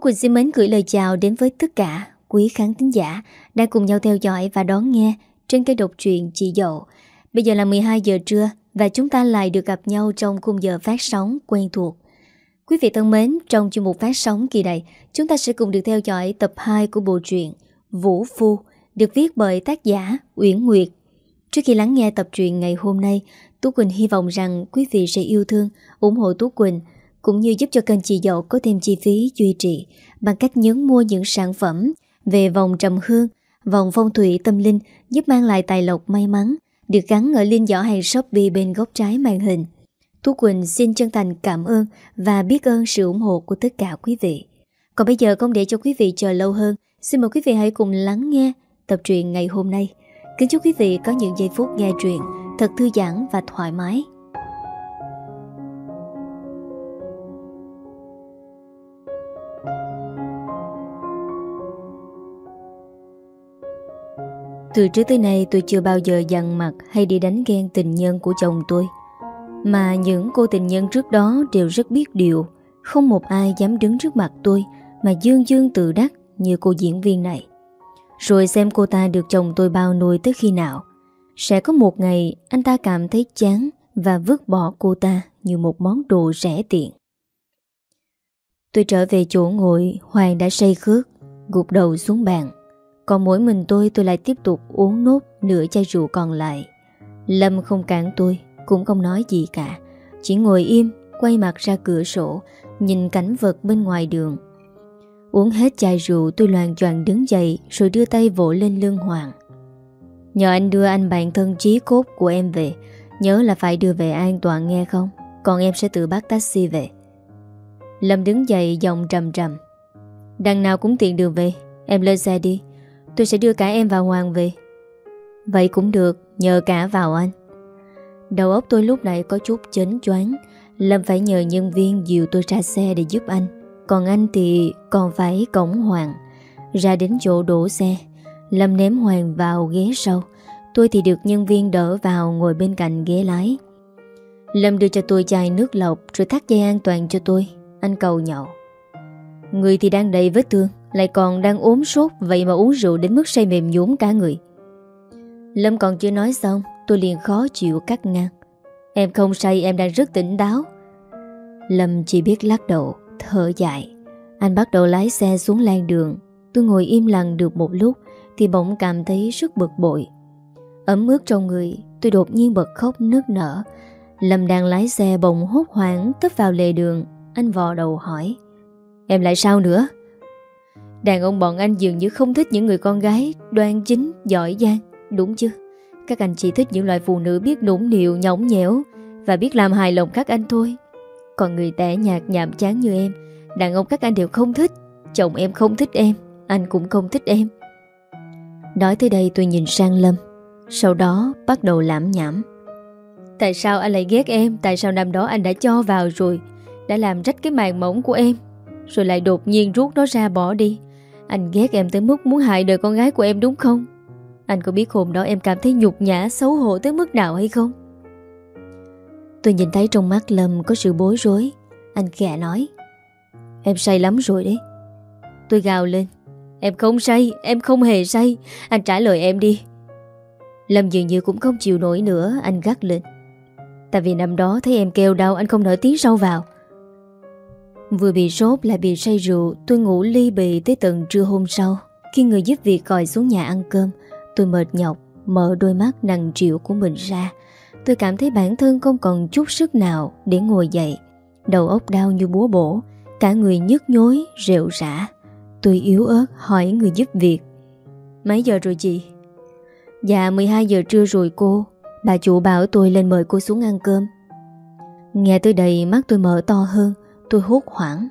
Quỳnh xin mến gửi lời chào đến với tất cả quý khán thính giả đang cùng nhau theo dõi và đón nghe trên kênh độc truyện Chị Dậu. Bây giờ là 12 giờ trưa và chúng ta lại được gặp nhau trong khung giờ phát sóng quen thuộc. Quý vị thân mến, trong chương mục phát sóng kỳ này, chúng ta sẽ cùng được theo dõi tập 2 của bộ truyện Vũ Phu, được viết bởi tác giả Uyển Nguyệt. Trước khi lắng nghe tập truyện ngày hôm nay, Tú Quỳnh hy vọng rằng quý vị sẽ yêu thương, ủng hộ Tú Quỳnh cũng như giúp cho kênh chị dậu có thêm chi phí duy trì bằng cách nhấn mua những sản phẩm về vòng trầm hương, vòng phong thủy tâm linh giúp mang lại tài lộc may mắn được gắn ở link giỏ hàng Shopee bên góc trái màn hình. Tú Quỳnh xin chân thành cảm ơn và biết ơn sự ủng hộ của tất cả quý vị. Còn bây giờ không để cho quý vị chờ lâu hơn, xin mời quý vị hãy cùng lắng nghe tập truyện ngày hôm nay. Kính chúc quý vị có những giây phút nghe truyện thật thư giãn và thoải mái. Từ trước tới nay tôi chưa bao giờ dằn mặt hay đi đánh ghen tình nhân của chồng tôi. Mà những cô tình nhân trước đó đều rất biết điều, không một ai dám đứng trước mặt tôi mà dương dương tự đắc như cô diễn viên này. Rồi xem cô ta được chồng tôi bao nuôi tới khi nào. Sẽ có một ngày anh ta cảm thấy chán và vứt bỏ cô ta như một món đồ rẻ tiền. Tôi trở về chỗ ngồi, Hoàng đã say khước, gục đầu xuống bàn. Còn mỗi mình tôi tôi lại tiếp tục uống nốt nửa chai rượu còn lại. Lâm không cản tôi, Cũng không nói gì cả. Chỉ ngồi im, Quay mặt ra cửa sổ, Nhìn cảnh vật bên ngoài đường. Uống hết chai rượu, tôi loàn choạng đứng dậy, Rồi đưa tay vỗ lên lưng Hoàng. Nhờ anh đưa anh bạn thân trí cốt của em về, Nhớ là phải đưa về an toàn nghe không? Còn em sẽ tự bắt taxi về. Lâm đứng dậy, giọng trầm trầm. Đằng nào cũng tiện đường về, Em lên xe đi. Tôi sẽ đưa cả em và Hoàng về. Vậy cũng được, Nhờ cả vào anh. Đầu óc tôi lúc này có chút chấn choáng, Lâm phải nhờ nhân viên dìu tôi ra xe để giúp anh. Còn anh thì còn phải cổng Hoàng, Ra đến chỗ đổ xe. Lâm ném Hoàng vào ghế sau. Tôi thì được nhân viên đỡ vào ngồi bên cạnh ghế lái. Lâm đưa cho tôi chai nước lọc, Rồi thắt dây an toàn cho tôi. Anh cầu nhậu Người thì đang đầy vết thương lại còn đang ốm sốt, Vậy mà uống rượu đến mức say mềm nhũn cả người. Lâm còn chưa nói xong, Tôi liền khó chịu cắt ngang. Em không say, em đang rất tỉnh táo. Lâm chỉ biết lắc đầu, Thở dài. Anh bắt đầu lái xe xuống lan đường. Tôi ngồi im lặng được một lúc, Thì bỗng cảm thấy rất bực bội. Ấm ướt trong người, Tôi đột nhiên bật khóc nức nở. Lâm đang lái xe bỗng hốt hoảng, Tấp vào lề đường. Anh vò đầu hỏi, Em lại sao nữa? Đàn ông bọn anh dường như không thích những người con gái đoan chính, giỏi giang, đúng chứ? Các anh chỉ thích những loại phụ nữ biết nũng nịu, nhõng nhẽo và biết làm hài lòng các anh thôi. Còn người tẻ nhạt nhảm chán như em, đàn ông các anh đều không thích. Chồng em không thích em, anh cũng không thích em. Nói tới đây tôi nhìn sang Lâm, sau đó bắt đầu lãm nhảm. Tại sao anh lại ghét em? Tại sao năm đó anh đã cho vào rồi? Đã làm rách cái màn mỏng của em Rồi lại đột nhiên rút nó ra bỏ đi anh ghét em tới mức muốn hại đời con gái của em đúng không? Anh có biết hôm đó em cảm thấy nhục nhã xấu hổ tới mức nào hay không? Tôi nhìn thấy trong mắt Lâm có sự bối rối. Anh khẽ nói Em say lắm rồi đấy. Tôi gào lên Em không say, em không hề say. Anh trả lời em đi. Lâm dường như cũng không chịu nổi nữa Anh gắt lên Tại vì năm đó thấy em kêu đau anh không nở tiếng sâu vào. Vừa bị sốt lại bị say rượu Tôi ngủ ly bì tới tận trưa hôm sau. Khi người giúp việc gọi xuống nhà ăn cơm Tôi mệt nhọc Mở đôi mắt nặng triệu của mình ra. Tôi cảm thấy bản thân không còn chút sức nào Để ngồi dậy. Đầu óc đau như búa bổ Cả người nhức nhối, rệu rã. Tôi yếu ớt hỏi người giúp việc. Mấy giờ rồi chị? Dạ 12 giờ trưa rồi cô. Bà chủ bảo tôi lên mời cô xuống ăn cơm. Nghe tới đây mắt tôi mở to hơn. Tôi hốt hoảng.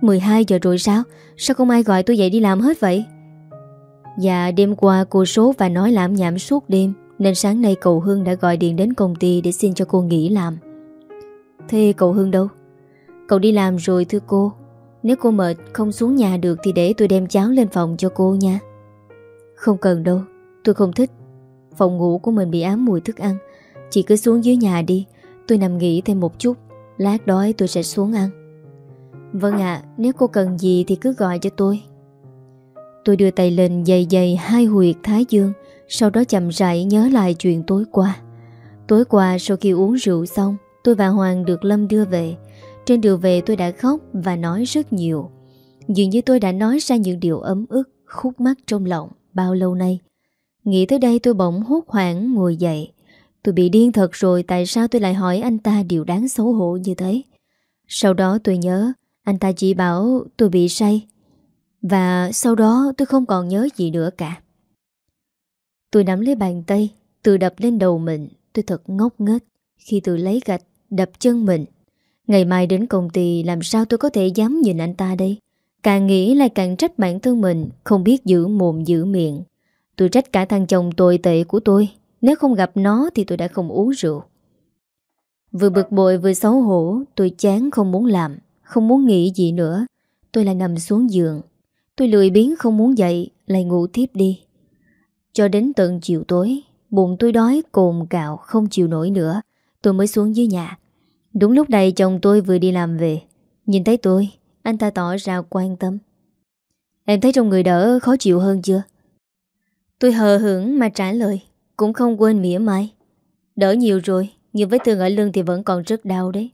12 giờ rồi sao? Sao không ai gọi tôi dậy đi làm hết vậy? Dạ đêm qua cô số và nói làm nhảm suốt đêm, Nên sáng nay cậu Hương đã gọi điện đến công ty Để xin cho cô nghỉ làm. Thế cậu Hương đâu? Cậu đi làm rồi thưa cô. Nếu cô mệt không xuống nhà được Thì để tôi đem cháo lên phòng cho cô nha. Không cần đâu, Tôi không thích. Phòng ngủ của mình bị ám mùi thức ăn. Chị cứ xuống dưới nhà đi, Tôi nằm nghỉ thêm một chút. Lát đói tôi sẽ xuống ăn. Vâng ạ, Nếu cô cần gì thì cứ gọi cho tôi. Tôi đưa tay lên dày dày hai huyệt thái dương, Sau đó chậm rãi nhớ lại chuyện tối qua. Tối qua sau khi uống rượu xong, Tôi và Hoàng được Lâm đưa về. Trên đường về tôi đã khóc và nói rất nhiều. Dường như tôi đã nói ra những điều ấm ức, Khúc mắc trong lòng bao lâu nay. Nghĩ tới đây tôi bỗng hốt hoảng ngồi dậy. Tôi bị điên thật rồi, Tại sao tôi lại hỏi anh ta điều đáng xấu hổ như thế? Sau đó tôi nhớ, Anh ta chỉ bảo tôi bị say. Và sau đó tôi không còn nhớ gì nữa cả. Tôi nắm lấy bàn tay, Tự đập lên đầu mình. Tôi thật ngốc nghếch Khi tôi lấy gạch đập chân mình. Ngày mai đến công ty, Làm sao tôi có thể dám nhìn anh ta đây? Càng nghĩ lại càng trách bản thân mình, Không biết giữ mồm giữ miệng. Tôi trách cả thằng chồng tồi tệ của tôi. Nếu không gặp nó thì tôi đã không uống rượu. Vừa bực bội vừa xấu hổ, Tôi chán không muốn làm, Không muốn nghĩ gì nữa. Tôi lại nằm xuống giường. Tôi lười biến không muốn dậy, Lại ngủ tiếp đi. Cho đến tận chiều tối, Bụng tôi đói cồn cạo không chịu nổi nữa. Tôi mới xuống dưới nhà. Đúng lúc này chồng tôi vừa đi làm về. Nhìn thấy tôi, Anh ta tỏ ra quan tâm. Em thấy trong người đỡ khó chịu hơn chưa? Tôi hờ hững mà trả lời. Cũng không quên mỉa mai. Đỡ nhiều rồi, Nhưng vết thương ở lưng thì vẫn còn rất đau đấy.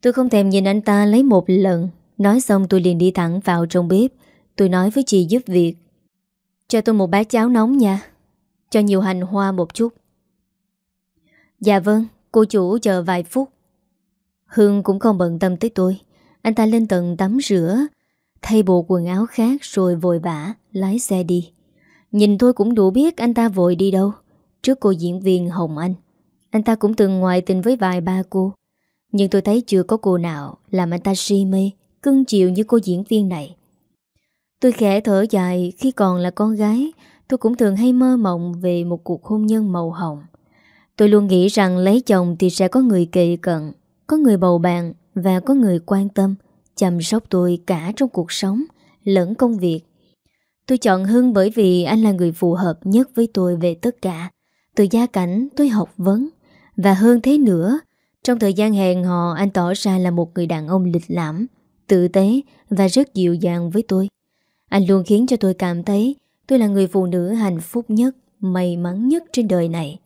Tôi không thèm nhìn anh ta lấy một lần. Nói xong tôi liền đi thẳng vào trong bếp. Tôi nói với chị giúp việc. Cho tôi một bát cháo nóng nha. Cho nhiều hành hoa một chút. Dạ vâng Cô chủ chờ vài phút. Hương cũng không bận tâm tới tôi. Anh ta lên tầng tắm rửa, Thay bộ quần áo khác rồi vội vã Lái xe đi. Nhìn thôi cũng đủ biết anh ta vội đi đâu. Trước cô diễn viên Hồng Anh Anh ta cũng từng ngoại tình với vài ba cô. Nhưng tôi thấy chưa có cô nào Làm anh ta si mê, Cưng chiều như cô diễn viên này. Tôi khẽ thở dài, Khi còn là con gái, Tôi cũng thường hay mơ mộng Về một cuộc hôn nhân màu hồng. Tôi luôn nghĩ rằng lấy chồng Thì sẽ có người kỳ cận, Có người bầu bạn Và có người quan tâm, Chăm sóc tôi cả trong cuộc sống, Lẫn công việc. Tôi chọn Hưng bởi vì anh là người phù hợp nhất với tôi về tất cả. Từ gia cảnh tôi học vấn. Và hơn thế nữa, trong thời gian hẹn hò anh tỏ ra là một người đàn ông lịch lãm, tự tế và rất dịu dàng với tôi. Anh luôn khiến cho tôi cảm thấy tôi là người phụ nữ hạnh phúc nhất, may mắn nhất trên đời này.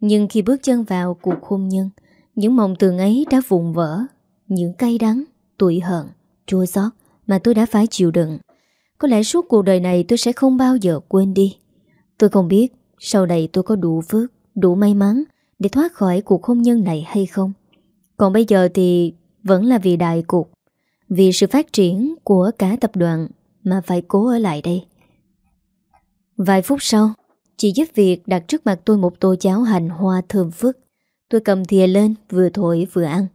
Nhưng khi bước chân vào cuộc hôn nhân, những mộng tưởng ấy đã vụn vỡ, những cay đắng, tủi hận, chua xót mà tôi đã phải chịu đựng. Có lẽ suốt cuộc đời này tôi sẽ không bao giờ quên đi. Tôi không biết Sau này tôi có đủ phước, Đủ may mắn Để thoát khỏi cuộc hôn nhân này hay không. Còn bây giờ thì Vẫn là vì đại cục, Vì sự phát triển của cả tập đoàn Mà phải cố ở lại đây. Vài phút sau, Chị giúp việc đặt trước mặt tôi một tô cháo hành hoa thơm phức. Tôi cầm thìa lên, vừa thổi vừa ăn.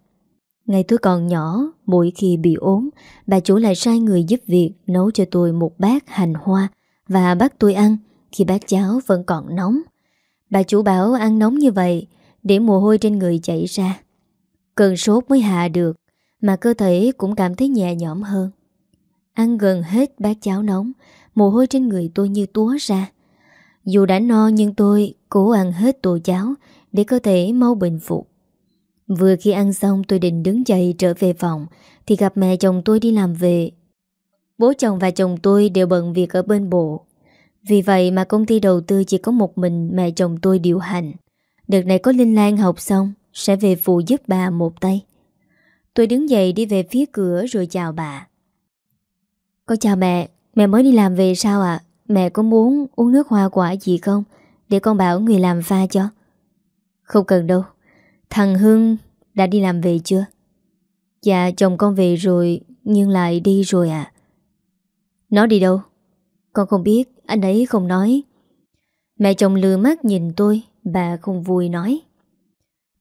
Ngày tôi còn nhỏ, mỗi khi bị ốm, bà chủ lại sai người giúp việc nấu cho tôi một bát hành hoa và bắt tôi ăn khi bát cháo vẫn còn nóng. Bà chủ bảo ăn nóng như vậy để mồ hôi trên người chảy ra. Cơn sốt mới hạ được, mà cơ thể cũng cảm thấy nhẹ nhõm hơn. Ăn gần hết bát cháo nóng, mồ hôi trên người tôi như túa ra. Dù đã no nhưng tôi cố ăn hết tô cháo để cơ thể mau bình phục. Vừa khi ăn xong tôi định đứng dậy trở về phòng, Thì gặp mẹ chồng tôi đi làm về. Bố chồng và chồng tôi đều bận việc ở bên bộ. Vì vậy mà công ty đầu tư chỉ có một mình mẹ chồng tôi điều hành. Đợt này có Linh Lan học xong, Sẽ về phụ giúp bà một tay. Tôi đứng dậy đi về phía cửa rồi chào bà. Con chào mẹ Mẹ mới đi làm về sao ạ? Mẹ có muốn uống nước hoa quả gì không? Để con bảo người làm pha cho. Không cần đâu. Thằng Hưng đã đi làm về chưa? Dạ chồng con về rồi, Nhưng lại đi rồi à Nó đi đâu? Con không biết, Anh ấy không nói. Mẹ chồng lừa mắt nhìn tôi, Bà không vui nói.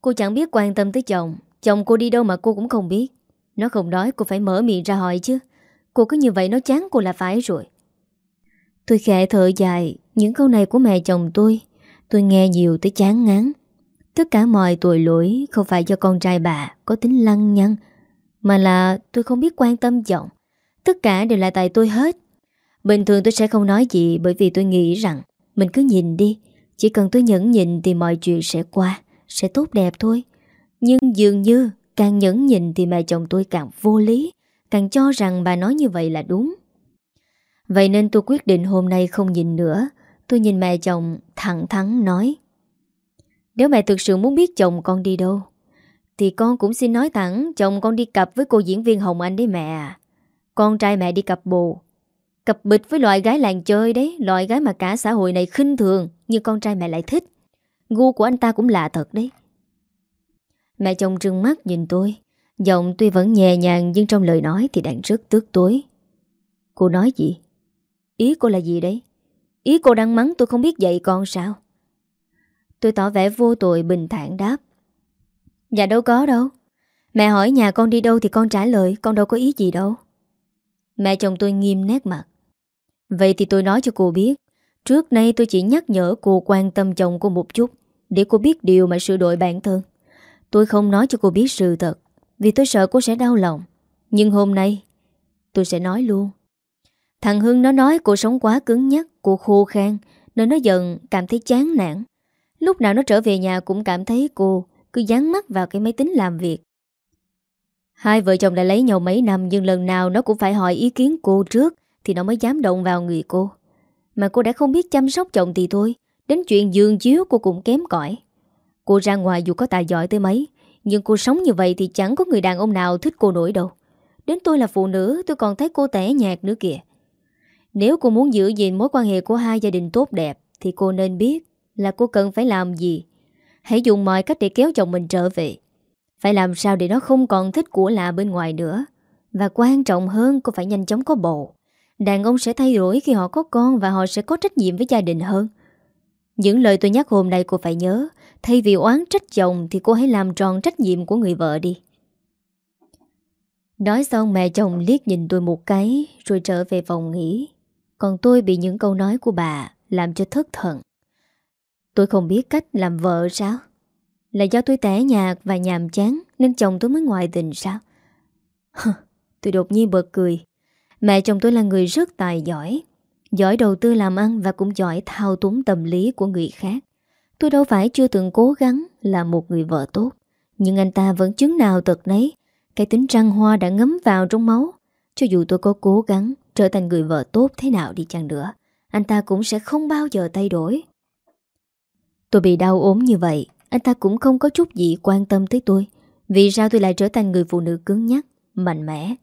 Cô chẳng biết quan tâm tới chồng Chồng cô đi đâu mà cô cũng không biết. Nó không nói, cô phải mở miệng ra hỏi chứ. Cô cứ như vậy nó chán cô là phải rồi. Tôi khẽ thở dài, Những câu này của mẹ chồng tôi Tôi nghe nhiều tới chán ngán. Tất cả mọi tội lỗi không phải do con trai bà có tính lăng nhăng, mà là tôi không biết quan tâm chồng. Tất cả đều là tại tôi hết. Bình thường tôi sẽ không nói gì bởi vì tôi nghĩ rằng mình cứ nhìn đi. Chỉ cần tôi nhẫn nhịn thì mọi chuyện sẽ qua, sẽ tốt đẹp thôi. Nhưng dường như Càng nhẫn nhịn thì mẹ chồng tôi càng vô lý Càng cho rằng bà nói như vậy là đúng Vậy nên tôi quyết định hôm nay không nhìn nữa Tôi nhìn mẹ chồng thẳng thắn nói nếu mẹ thực sự muốn biết chồng con đi đâu, Thì con cũng xin nói thẳng, Chồng con đi cặp với cô diễn viên Hồng Anh đấy mẹ à. Con trai mẹ đi cặp bồ, Cặp bịch với loại gái làng chơi đấy, Loại gái mà cả xã hội này khinh thường, Nhưng con trai mẹ lại thích Gu của anh ta cũng lạ thật đấy Mẹ chồng trừng mắt nhìn tôi, Giọng tuy vẫn nhẹ nhàng Nhưng trong lời nói thì đang rất tước tối Cô nói gì? Ý cô là gì đấy? Ý cô đang mắng tôi không biết dạy con sao? Tôi tỏ vẻ vô tội bình thản đáp. Dạ đâu có đâu. Mẹ hỏi nhà con đi đâu thì con trả lời, Con đâu có ý gì đâu. Mẹ chồng tôi nghiêm nét mặt. Vậy thì tôi nói cho cô biết, Trước nay tôi chỉ nhắc nhở cô quan tâm chồng cô một chút, Để cô biết điều mà sửa đổi bản thân. Tôi không nói cho cô biết sự thật, Vì tôi sợ cô sẽ đau lòng. Nhưng hôm nay, Tôi sẽ nói luôn. Thằng Hưng nó nói cô sống quá cứng nhắc, Cô khô khan, Nên nó dần cảm thấy chán nản. Lúc nào nó trở về nhà cũng cảm thấy cô Cứ dán mắt vào cái máy tính làm việc. Hai vợ chồng đã lấy nhau mấy năm, Nhưng lần nào nó cũng phải hỏi ý kiến cô trước Thì nó mới dám động vào người cô. Mà cô đã không biết chăm sóc chồng thì thôi, Đến chuyện giường chiếu cô cũng kém cỏi. Cô ra ngoài dù có tài giỏi tới mấy, Nhưng cô sống như vậy thì chẳng có người đàn ông nào thích cô nổi đâu. Đến tôi là phụ nữ, tôi còn thấy cô tẻ nhạt nữa kìa. Nếu cô muốn giữ gìn mối quan hệ của hai gia đình tốt đẹp Thì cô nên biết là cô cần phải làm gì? Hãy dùng mọi cách để kéo chồng mình trở về. Phải làm sao để nó không còn thích của lạ bên ngoài nữa? Và quan trọng hơn, cô phải nhanh chóng có bầu Đàn ông sẽ thay đổi khi họ có con Và họ sẽ có trách nhiệm với gia đình hơn. Những lời tôi nhắc hôm nay cô phải nhớ. Thay vì oán trách chồng Thì cô hãy làm tròn trách nhiệm của người vợ đi. Nói xong mẹ chồng liếc nhìn tôi một cái, Rồi trở về phòng nghỉ. Còn tôi bị những câu nói của bà Làm cho thất thần. Tôi không biết cách làm vợ sao? Là do tôi tẻ nhạt và nhàm chán, Nên chồng tôi mới ngoại tình sao? Tôi đột nhiên bật cười. Mẹ chồng tôi là người rất tài giỏi. Giỏi đầu tư làm ăn Và cũng giỏi thao túng tâm lý của người khác. Tôi đâu phải chưa từng cố gắng Là một người vợ tốt. Nhưng anh ta vẫn chứng nào tật nấy. Cái tính trăng hoa đã ngấm vào trong máu. Cho dù tôi có cố gắng Trở thành người vợ tốt thế nào đi chăng nữa, Anh ta cũng sẽ không bao giờ thay đổi. Tôi bị đau ốm như vậy, Anh ta cũng không có chút gì quan tâm tới tôi. Vì sao tôi lại trở thành người phụ nữ cứng nhắc, Mạnh mẽ?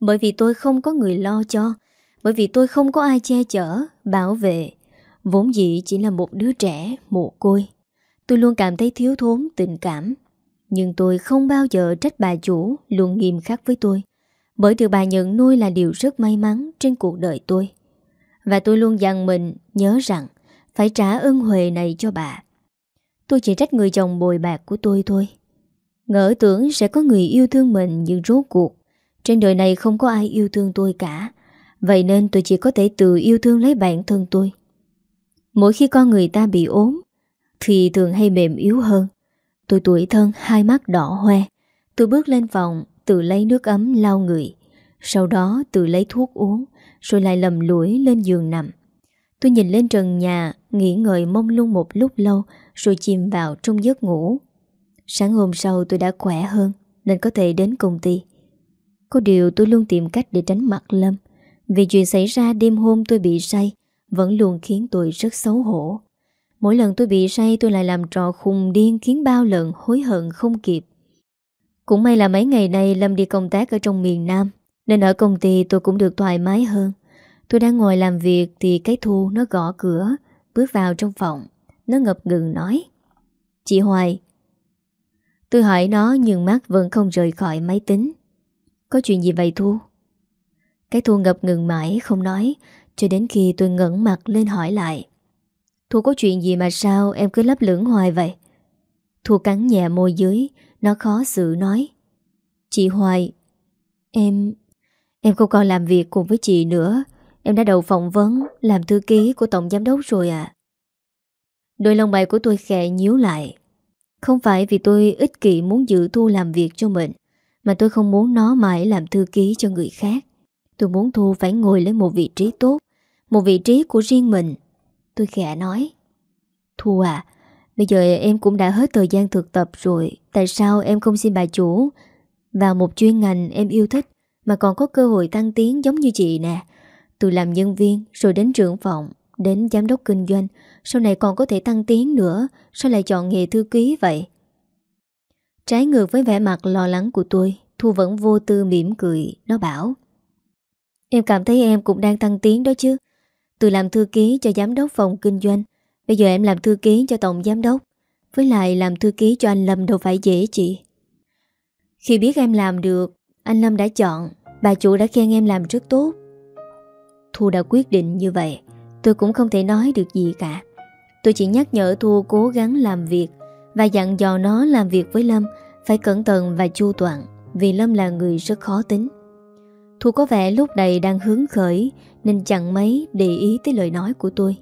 Bởi vì tôi không có người lo cho, Bởi vì tôi không có ai che chở, Bảo vệ. Vốn dĩ chỉ là một đứa trẻ, Mồ côi. Tôi luôn cảm thấy thiếu thốn, tình cảm. Nhưng tôi không bao giờ trách bà chủ, Luôn nghiêm khắc với tôi. Bởi từ bà nhận nuôi là điều rất may mắn Trên cuộc đời tôi. Và tôi luôn dặn mình, nhớ rằng phải trả ơn huệ này cho bà. Tôi chỉ trách người chồng bồi bạc của tôi thôi. Ngỡ tưởng sẽ có người yêu thương mình Nhưng rốt cuộc. Trên đời này không có ai yêu thương tôi cả. Vậy nên tôi chỉ có thể tự yêu thương lấy bản thân tôi. Mỗi khi con người ta bị ốm, Thì thường hay mềm yếu hơn. Tôi tuổi thân, hai mắt đỏ hoe. Tôi bước lên phòng, Tự lấy nước ấm lau người. Sau đó tự lấy thuốc uống, Rồi lại lầm lũi lên giường nằm. Tôi nhìn lên trần nhà, nghỉ ngợi mông lung một lúc lâu rồi chìm vào trong giấc ngủ. Sáng hôm sau tôi đã khỏe hơn nên có thể đến công ty. Có điều tôi luôn tìm cách để tránh mặt Lâm. Vì chuyện xảy ra đêm hôm tôi bị say vẫn luôn khiến tôi rất xấu hổ. Mỗi lần tôi bị say tôi lại làm trò khùng điên khiến bao lần hối hận không kịp. Cũng may là mấy ngày nay Lâm đi công tác ở trong miền Nam nên ở công ty tôi cũng được thoải mái hơn. Tôi đang ngồi làm việc thì cái thu nó gõ cửa, bước vào trong phòng. Nó ngập ngừng nói. Chị Hoài. Tôi hỏi nó nhưng mắt vẫn không rời khỏi máy tính. Có chuyện gì vậy Thu? Cái Thu ngập ngừng mãi không nói, cho đến khi tôi ngẩn mặt lên hỏi lại. Thu có chuyện gì mà sao em cứ lấp lưỡng hoài vậy? Thu cắn nhẹ môi dưới, nó khó xử nói. Chị Hoài, em... Em không còn làm việc cùng với chị nữa Em đã đầu phỏng vấn, Làm thư ký của tổng giám đốc rồi à Đôi lông mày của tôi khẽ nhíu lại. Không phải vì tôi ích kỷ muốn giữ Thu làm việc cho mình, Mà tôi không muốn nó mãi làm thư ký cho người khác. Tôi muốn Thu phải ngồi lên một vị trí tốt, Một vị trí của riêng mình. Tôi khẽ nói. Thu à Bây giờ em cũng đã hết thời gian thực tập rồi, Tại sao em không xin bà chủ? Vào một chuyên ngành em yêu thích, Mà còn có cơ hội tăng tiến giống như chị nè. Từ làm nhân viên, Rồi đến trưởng phòng, Đến giám đốc kinh doanh, Sau này còn có thể tăng tiến nữa, Sao lại chọn nghề thư ký vậy? Trái ngược với vẻ mặt lo lắng của tôi, Thu vẫn vô tư mỉm cười, Nó bảo, Em cảm thấy em cũng đang tăng tiến đó chứ. Từ làm thư ký cho giám đốc phòng kinh doanh, Bây giờ em làm thư ký cho tổng giám đốc, Với lại làm thư ký cho anh Lâm đâu phải dễ chị. Khi biết em làm được, Anh Lâm đã chọn, Bà chủ đã khen em làm rất tốt. Thu đã quyết định như vậy. Tôi cũng không thể nói được gì cả. Tôi chỉ nhắc nhở Thu cố gắng làm việc Và dặn dò nó làm việc với Lâm, Phải cẩn thận và chu toàn, Vì Lâm là người rất khó tính. Thu có vẻ lúc này đang hướng khởi, Nên chẳng mấy để ý tới lời nói của tôi.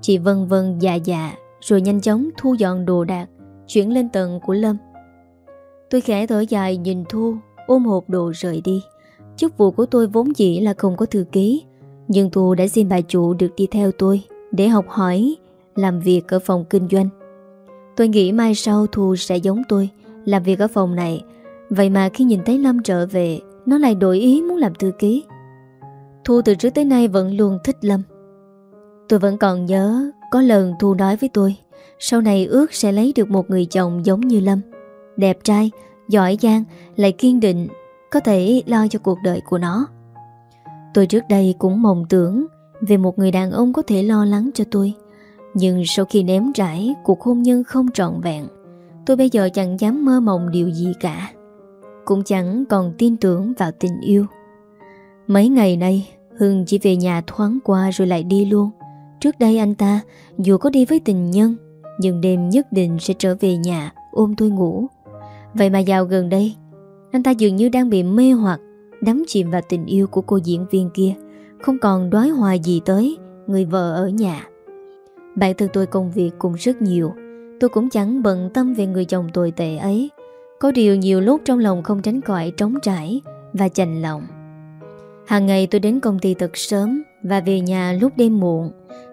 Chị vân vân dạ dạ Rồi nhanh chóng thu dọn đồ đạc, Chuyển lên tầng của Lâm. Tôi khẽ thở dài nhìn Thu, Ôm hộp đồ rời đi. Chức vụ của tôi vốn dĩ là không có thư ký nhưng Thu đã xin bà chủ được đi theo tôi Để học hỏi Làm việc ở phòng kinh doanh. Tôi nghĩ mai sau Thu sẽ giống tôi Làm việc ở phòng này. Vậy mà khi nhìn thấy Lâm trở về Nó lại đổi ý muốn làm thư ký. Thu từ trước tới nay vẫn luôn thích Lâm. Tôi vẫn còn nhớ Có lần Thu nói với tôi Sau này ước sẽ lấy được một người chồng giống như Lâm. Đẹp trai, giỏi giang Lại kiên định Có thể lo cho cuộc đời của nó. Tôi trước đây cũng mộng tưởng Về một người đàn ông có thể lo lắng cho tôi. Nhưng sau khi ném trải, Cuộc hôn nhân không trọn vẹn, Tôi bây giờ chẳng dám mơ mộng điều gì cả. Cũng chẳng còn tin tưởng vào tình yêu. Mấy ngày nay, Hưng chỉ về nhà thoáng qua rồi lại đi luôn. Trước đây anh ta dù có đi với tình nhân, Nhưng đêm nhất định sẽ trở về nhà ôm tôi ngủ. Vậy mà dạo gần đây, Anh ta dường như đang bị mê hoặc. Đắm chìm vào tình yêu của cô diễn viên kia. Không còn đói hoài gì tới, Người vợ ở nhà. Bản thân tôi công việc cũng rất nhiều. Tôi cũng chẳng bận tâm về người chồng tồi tệ ấy. Có điều nhiều lúc trong lòng không tránh khỏi trống trải Và chành lòng. Hàng ngày tôi đến công ty thật sớm Và về nhà lúc đêm muộn.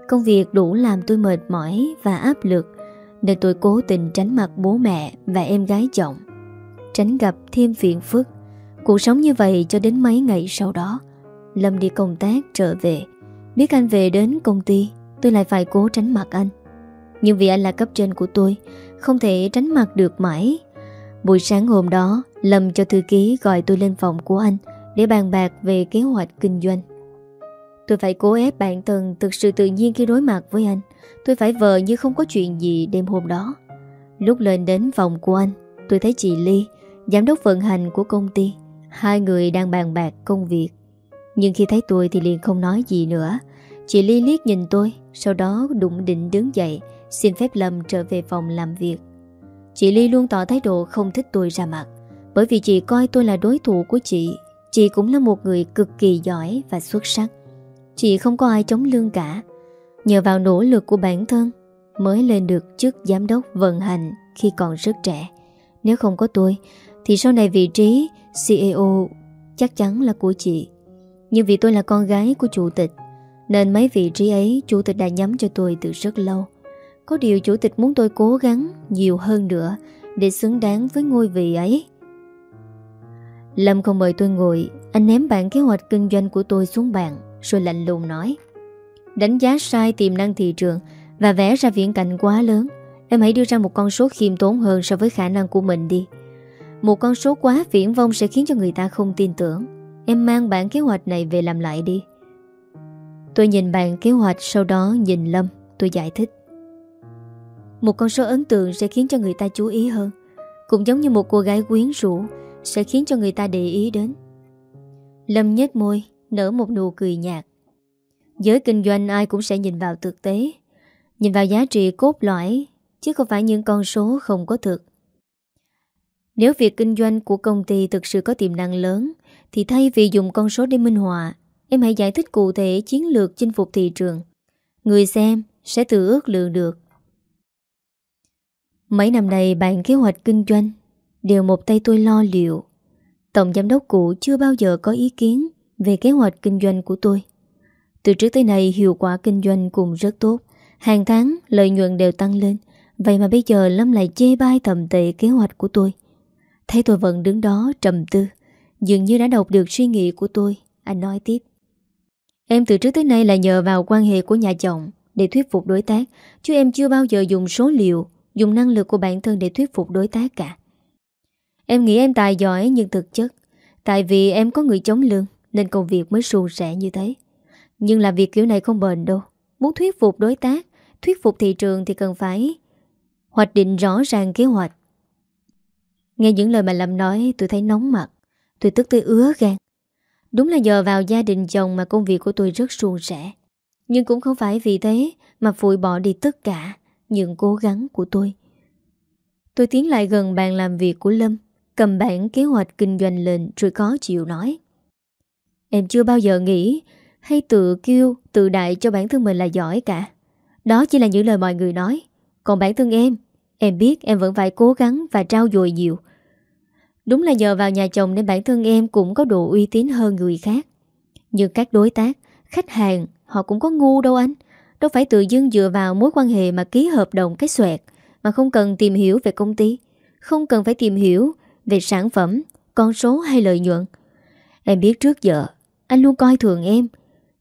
Công việc đủ làm tôi mệt mỏi và áp lực, Nên tôi cố tình tránh mặt bố mẹ và em gái chồng. Tránh gặp thêm phiền phức. Cuộc sống như vậy cho đến mấy ngày sau đó, Lâm đi công tác trở về. Biết anh về đến công ty, Tôi lại phải cố tránh mặt anh. Nhưng vì anh là cấp trên của tôi, Không thể tránh mặt được mãi. Buổi sáng hôm đó, Lâm cho thư ký gọi tôi lên phòng của anh Để bàn bạc về kế hoạch kinh doanh. Tôi phải cố ép bản thân thực sự tự nhiên khi đối mặt với anh. Tôi phải vờ như không có chuyện gì đêm hôm đó. Lúc lên đến phòng của anh, Tôi thấy chị Ly, Giám đốc vận hành của công ty. Hai người đang bàn bạc công việc. Nhưng khi thấy tôi thì liền không nói gì nữa. Chị Ly liếc nhìn tôi, Sau đó đụng định đứng dậy, Xin phép Lâm trở về phòng làm việc. Chị Ly luôn tỏ thái độ không thích tôi ra mặt. Bởi vì chị coi tôi là đối thủ của chị Chị cũng là một người cực kỳ giỏi và xuất sắc. Chị không có ai chống lương cả. Nhờ vào nỗ lực của bản thân Mới lên được chức giám đốc vận hành Khi còn rất trẻ. Nếu không có tôi thì sau này vị trí CEO Chắc chắn là của chị. Nhưng vì tôi là con gái của chủ tịch, Nên mấy vị trí ấy Chủ tịch đã nhắm cho tôi từ rất lâu. Có điều chủ tịch muốn tôi cố gắng Nhiều hơn nữa Để xứng đáng với ngôi vị ấy. Lâm không mời tôi ngồi, Anh ném bản kế hoạch kinh doanh của tôi xuống bàn, rồi lạnh lùng nói, Đánh giá sai tiềm năng thị trường Và vẽ ra viễn cảnh quá lớn. Em hãy đưa ra một con số khiêm tốn hơn So với khả năng của mình đi. Một con số quá viễn vông sẽ khiến cho người ta không tin tưởng. Em mang bản kế hoạch này về làm lại đi. Tôi nhìn bản kế hoạch, Sau đó nhìn Lâm. Tôi giải thích. Một con số ấn tượng sẽ khiến cho người ta chú ý hơn. Cũng giống như một cô gái quyến rũ Sẽ khiến cho người ta để ý đến. Lâm nhếch môi, Nở một nụ cười nhạt. Giới kinh doanh ai cũng sẽ nhìn vào thực tế. Nhìn vào giá trị cốt lõi, Chứ không phải những con số không có thực. Nếu việc kinh doanh của công ty thực sự có tiềm năng lớn Thì thay vì dùng con số để minh họa Em hãy giải thích cụ thể chiến lược chinh phục thị trường. Người xem sẽ tự ước lượng được. Mấy năm nay bạn kế hoạch kinh doanh Đều một tay tôi lo liệu. Tổng giám đốc cũ chưa bao giờ có ý kiến về kế hoạch kinh doanh của tôi. Từ trước tới nay hiệu quả kinh doanh cũng rất tốt, hàng tháng lợi nhuận đều tăng lên. Vậy mà bây giờ Lâm lại chê bai thầm tệ kế hoạch của tôi. Thấy tôi vẫn đứng đó trầm tư, Dường như đã đọc được suy nghĩ của tôi, Anh nói tiếp. Em từ trước tới nay là nhờ vào quan hệ của nhà chồng Để thuyết phục đối tác, Chứ em chưa bao giờ dùng số liệu, Dùng năng lực của bản thân để thuyết phục đối tác cả. Em nghĩ em tài giỏi nhưng thực chất, Tại vì em có người chống lương Nên công việc mới suôn sẻ như thế. Nhưng làm việc kiểu này không bền đâu, Muốn thuyết phục đối tác, Thuyết phục thị trường thì cần phải Hoạch định rõ ràng kế hoạch. Nghe những lời mà Lâm nói tôi thấy nóng mặt Tôi tức tới ứa gan Đúng là nhờ vào gia đình chồng mà công việc của tôi rất suôn sẻ Nhưng cũng không phải vì thế mà phụi bỏ đi tất cả những cố gắng của tôi. Tôi tiến lại gần bàn làm việc của Lâm, cầm bản kế hoạch kinh doanh lên rồi có chịu nói. Em chưa bao giờ nghĩ hay tự kêu, tự đại cho bản thân mình là giỏi cả. Đó chỉ là những lời mọi người nói. Còn bản thân em, em biết em vẫn phải cố gắng và trao dồi nhiều. Đúng là nhờ vào nhà chồng nên bản thân em cũng có độ uy tín hơn người khác. Nhưng các đối tác, khách hàng, họ cũng có ngu đâu anh. Đâu phải tự dưng dựa vào mối quan hệ mà ký hợp đồng cái xoẹt Mà không cần tìm hiểu về công ty. Không cần phải tìm hiểu về sản phẩm, con số hay lợi nhuận. Em biết trước giờ Anh luôn coi thường em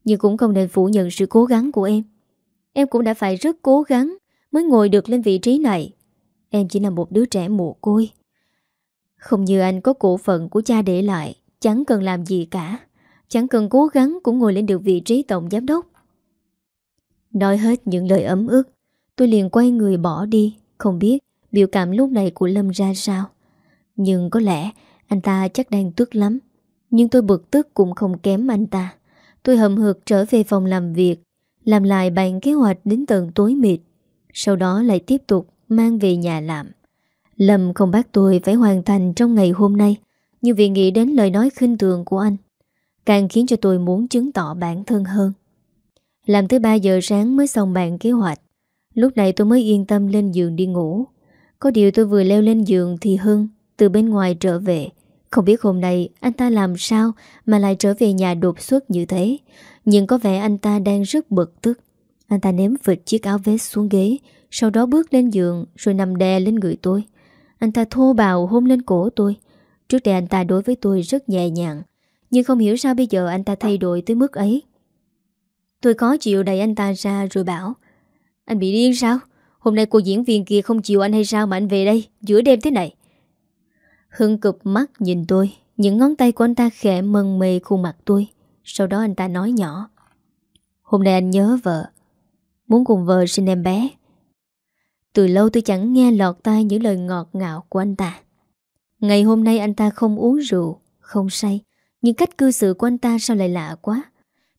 Nhưng cũng không nên phủ nhận sự cố gắng của em. Em cũng đã phải rất cố gắng Mới ngồi được lên vị trí này. Em chỉ là một đứa trẻ mồ côi. Không như anh có cổ phận của cha để lại, Chẳng cần làm gì cả. Chẳng cần cố gắng cũng ngồi lên được vị trí tổng giám đốc. Nói hết những lời ấm ức, Tôi liền quay người bỏ đi. Không biết biểu cảm lúc này của Lâm ra sao. Nhưng có lẽ Anh ta chắc đang tức lắm. Nhưng tôi bực tức cũng không kém anh ta. Tôi hầm hực trở về phòng làm việc, Làm lại bàn kế hoạch đến tận tối mịt. Sau đó lại tiếp tục Mang về nhà làm. Lâm không bắt tôi phải hoàn thành trong ngày hôm nay. Nhưng vì nghĩ đến lời nói khinh thường của anh, Càng khiến cho tôi muốn chứng tỏ bản thân hơn. Làm tới 3 giờ sáng mới xong bàn kế hoạch. Lúc này tôi mới yên tâm lên giường đi ngủ. Có điều tôi vừa leo lên giường thì Hưng từ bên ngoài trở về. Không biết hôm nay anh ta làm sao mà lại trở về nhà đột xuất như thế. Nhưng có vẻ anh ta đang rất bực tức. Anh ta ném vịt chiếc áo vest xuống ghế, Sau đó bước lên giường rồi nằm đè lên người tôi. Anh ta thô bào hôn lên cổ tôi Trước đây anh ta đối với tôi rất nhẹ nhàng, Nhưng không hiểu sao bây giờ anh ta thay đổi tới mức ấy Tôi có chịu đẩy anh ta ra rồi bảo, Anh bị điên sao? Hôm nay cô diễn viên kia không chịu anh hay sao mà anh về đây, giữa đêm thế này? Hưng cụp mắt nhìn tôi, Những ngón tay của anh ta khẽ mân mê khuôn mặt tôi Sau đó anh ta nói nhỏ, Hôm nay anh nhớ vợ Muốn cùng vợ sinh em bé từ lâu tôi chẳng nghe lọt tai những lời ngọt ngào của anh ta. Ngày hôm nay anh ta không uống rượu, Không say, Nhưng cách cư xử của anh ta sao lại lạ quá.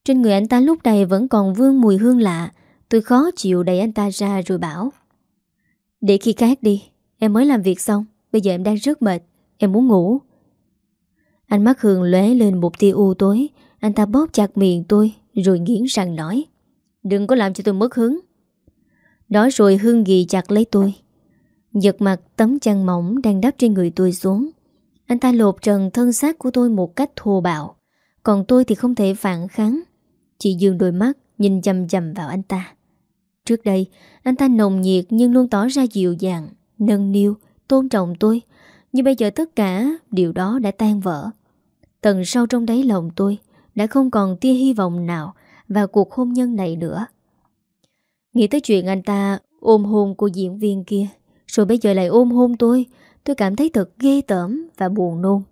Trên người anh ta lúc này vẫn còn vương mùi hương lạ, Tôi khó chịu đẩy anh ta ra rồi bảo. Để khi khác đi, Em mới làm việc xong, Bây giờ em đang rất mệt, Em muốn ngủ. Anh mắt Hương lóe lên một tia u tối, Anh ta bóp chặt miệng tôi, Rồi nghiến răng nói. Đừng có làm cho tôi mất hứng. Đó rồi Hương ghi chặt lấy tôi. Giật mặt tấm chăn mỏng Đang đắp trên người tôi xuống. Anh ta lột trần thân xác của tôi một cách thô bạo. Còn tôi thì không thể phản kháng. Chị dương đôi mắt Nhìn chầm chầm vào anh ta. Trước đây anh ta nồng nhiệt Nhưng luôn tỏ ra dịu dàng Nâng niu, tôn trọng tôi. Nhưng bây giờ tất cả điều đó đã tan vỡ. Tầng sâu trong đáy lòng tôi Đã không còn tia hy vọng nào Vào cuộc hôn nhân này nữa. Nghĩ tới chuyện anh ta Ôm hôn của diễn viên kia, Rồi bây giờ lại ôm hôn tôi Tôi cảm thấy thật ghê tởm và buồn nôn.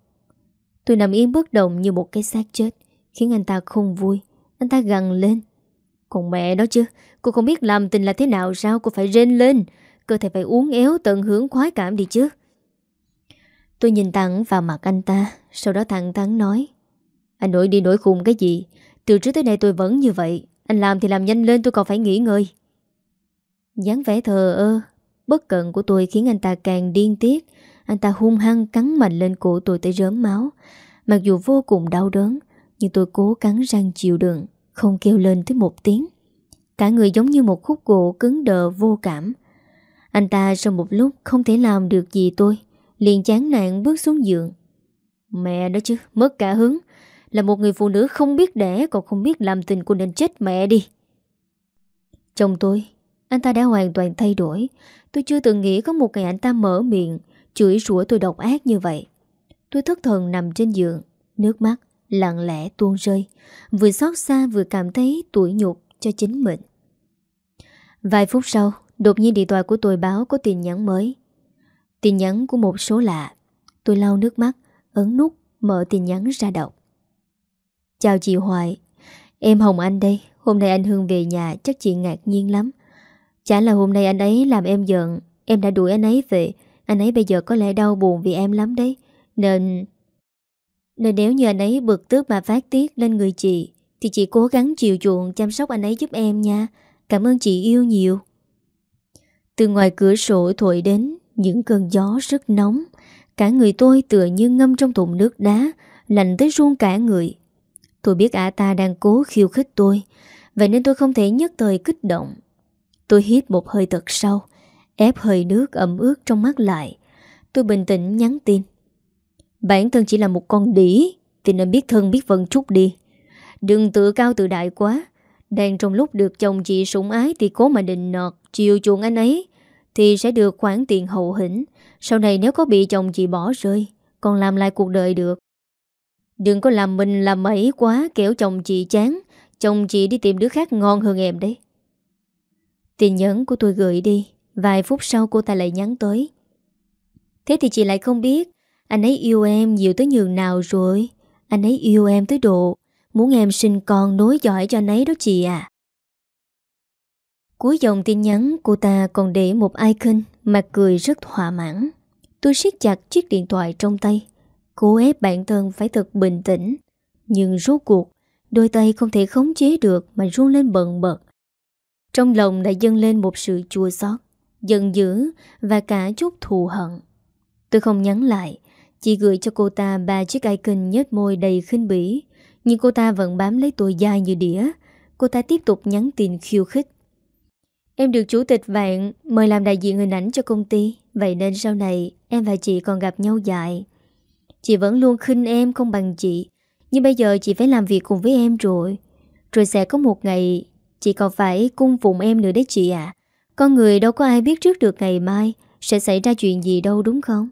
Tôi nằm yên bất động như một cái xác chết, Khiến anh ta không vui. Anh ta gằn lên. Còn mẹ đó chứ, Cô không biết làm tình là thế nào, sao Cô phải rên lên? Cơ thể phải uống éo tận hưởng khoái cảm đi chứ. Tôi nhìn thẳng vào mặt anh ta, Sau đó thẳng thắn nói, Anh nổi đi nổi khùng cái gì? Từ trước tới nay tôi vẫn như vậy, Anh làm thì làm nhanh lên, tôi còn phải nghỉ ngơi dáng vẻ thờ ơ Bất cận của tôi khiến anh ta càng điên tiết. Anh ta hung hăng cắn mạnh lên cổ tôi tới rớm máu. Mặc dù vô cùng đau đớn Nhưng tôi cố cắn răng chịu đựng không kêu lên tới một tiếng. Cả người giống như một khúc gỗ cứng đờ vô cảm. Anh ta sau một lúc không thể làm được gì tôi Liền chán nạn bước xuống giường. Mẹ đó chứ, mất cả hứng. Là một người phụ nữ không biết đẻ Còn không biết làm tình của nên chết mẹ đi. Chồng tôi anh ta đã hoàn toàn thay đổi. Tôi chưa từng nghĩ có một ngày anh ta mở miệng, Chửi rủa tôi độc ác như vậy. Tôi thất thần nằm trên giường, Nước mắt lặng lẽ tuôn rơi, Vừa xót xa vừa cảm thấy tủi nhục cho chính mình. Vài phút sau, Đột nhiên điện thoại của tôi báo có tin nhắn mới. Tin nhắn của một số lạ. Tôi lau nước mắt, Ấn nút mở tin nhắn ra đọc. Chào chị Hoài, Em Hồng Anh đây. Hôm nay anh Hương về nhà, chắc chị ngạc nhiên lắm. Chả là hôm nay anh ấy làm em giận, Em đã đuổi anh ấy về. Anh ấy bây giờ có lẽ đau buồn vì em lắm đấy. Nên Nên nếu như anh ấy bực tức mà phát tiết lên người chị, Thì chị cố gắng chiều chuộng chăm sóc anh ấy giúp em nha. Cảm ơn chị yêu nhiều. Từ ngoài cửa sổ thổi đến Những cơn gió rất nóng. Cả người tôi tựa như ngâm trong thùng nước đá, Lạnh tới run cả người. Tôi biết ả ta đang cố khiêu khích tôi, Vậy nên tôi không thể nhất thời kích động. Tôi hít một hơi thật sâu, Ép hơi nước ẩm ướt trong mắt lại. Tôi bình tĩnh nhắn tin. Bản thân chỉ là một con đỉ Thì nên biết thân, biết vận chút đi. Đừng tự cao tự đại quá. Đang trong lúc được chồng chị sủng ái Thì cố mà định nọt, Chiều chuộng anh ấy, Thì sẽ được khoản tiền hậu hĩnh. Sau này nếu có bị chồng chị bỏ rơi, Còn làm lại cuộc đời được. Đừng có làm mình làm mẩy quá, Kéo chồng chị chán. Chồng chị đi tìm đứa khác ngon hơn em đấy. Tin nhắn của tôi gửi đi, Vài phút sau cô ta lại nhắn tới. Thế thì chị lại không biết, Anh ấy yêu em nhiều tới nhường nào rồi? Anh ấy yêu em tới độ, Muốn em sinh con nối giỏi cho anh ấy đó chị à. Cuối dòng tin nhắn cô ta còn để một icon Mặt cười rất thỏa mãn. Tôi siết chặt chiếc điện thoại trong tay. Cố ép bản thân phải thật bình tĩnh. Nhưng rốt cuộc, Đôi tay không thể khống chế được Mà run lên bận bật. Trong lòng đã dâng lên một sự chua xót, Giận dữ Và cả chút thù hận. Tôi không nhắn lại, Chỉ gửi cho cô ta ba chiếc icon nhếch môi đầy khinh bỉ. Nhưng cô ta vẫn bám lấy tôi dai như đĩa. Cô ta tiếp tục nhắn tin khiêu khích. Em được chủ tịch vạn, mời làm đại diện hình ảnh cho công ty. Vậy nên sau này, em và chị còn gặp nhau dài. Chị vẫn luôn khinh em không bằng chị. Nhưng bây giờ chị phải làm việc cùng với em rồi. Rồi sẽ có một ngày Chị còn phải cung phụng em nữa đấy chị ạ. Con người đâu có ai biết trước được ngày mai Sẽ xảy ra chuyện gì đâu, đúng không?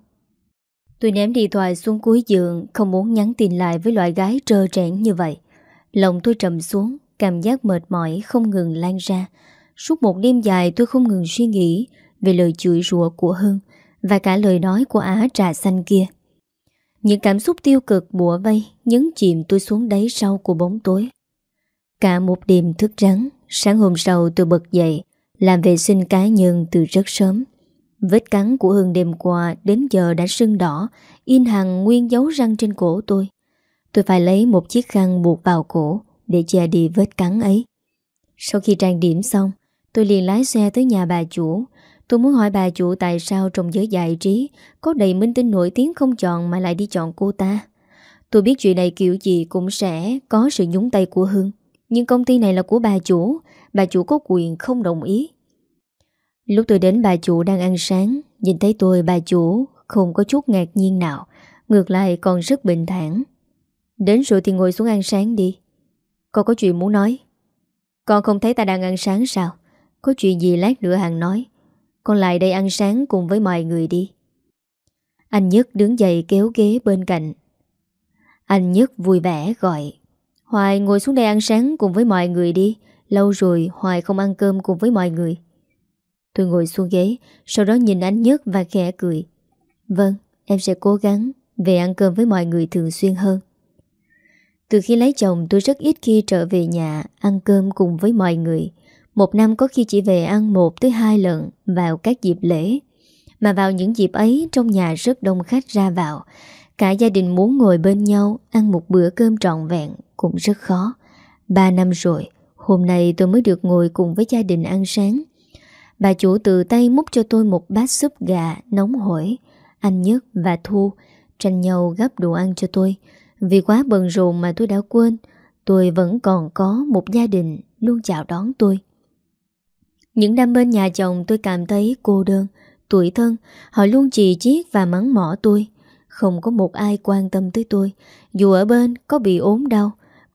Tôi ném điện thoại xuống cuối giường, Không muốn nhắn tin lại với loại gái trơ trẽn như vậy. Lòng tôi trầm xuống, Cảm giác mệt mỏi không ngừng lan ra. Suốt một đêm dài tôi không ngừng suy nghĩ Về lời chửi rủa của Hưng Và cả lời nói của Á trà xanh kia. Những cảm xúc tiêu cực bùa vây Nhấn chìm tôi xuống đáy sau của bóng tối. Cả một đêm thức trắng. Sáng hôm sau tôi bật dậy, Làm vệ sinh cá nhân từ rất sớm. Vết cắn của Hương đêm qua Đến giờ đã sưng đỏ, In hằng nguyên dấu răng trên cổ tôi. Tôi phải lấy một chiếc khăn buộc vào cổ Để che đi vết cắn ấy. Sau khi trang điểm xong, Tôi liền lái xe tới nhà bà chủ. Tôi muốn hỏi bà chủ tại sao trong giới giải trí có đầy minh tinh nổi tiếng không chọn mà lại đi chọn cô ta. Tôi biết chuyện này kiểu gì cũng sẽ có sự nhúng tay của Hưng. Nhưng công ty này là của bà chủ, bà chủ có quyền không đồng ý. Lúc tôi đến bà chủ đang ăn sáng, nhìn thấy tôi bà chủ không có chút ngạc nhiên nào, ngược lại còn rất bình thản. Đến rồi thì ngồi xuống ăn sáng đi. Con có chuyện muốn nói. Con không thấy ta đang ăn sáng sao? Có chuyện gì lát nữa hàng nói. Con lại đây ăn sáng cùng với mọi người đi Anh Nhất đứng dậy kéo ghế bên cạnh Anh Nhất vui vẻ gọi Hoài ngồi xuống đây ăn sáng cùng với mọi người đi. Lâu rồi Hoài không ăn cơm cùng với mọi người. Tôi ngồi xuống ghế, Sau đó nhìn anh Nhất và khẽ cười. Vâng em sẽ cố gắng Về ăn cơm với mọi người thường xuyên hơn. Từ khi lấy chồng, tôi rất ít khi trở về nhà Ăn cơm cùng với mọi người. Một năm có khi chỉ về ăn một tới hai lần vào các dịp lễ. Mà vào những dịp ấy, trong nhà rất đông khách ra vào. Cả gia đình muốn ngồi bên nhau ăn một bữa cơm trọn vẹn cũng rất khó. Ba năm rồi, hôm nay tôi mới được ngồi cùng với gia đình ăn sáng. Bà chủ từ tay múc cho tôi một bát súp gà nóng hổi. Anh Nhất và Thu tranh nhau gấp đồ ăn cho tôi. Vì quá bận rộn mà tôi đã quên, tôi vẫn còn có một gia đình luôn chào đón tôi. Những năm bên nhà chồng tôi cảm thấy cô đơn, tuổi thân, họ luôn chì chiết và mắng mỏ tôi. Không có một ai quan tâm tới tôi, dù ở bên có bị ốm đau,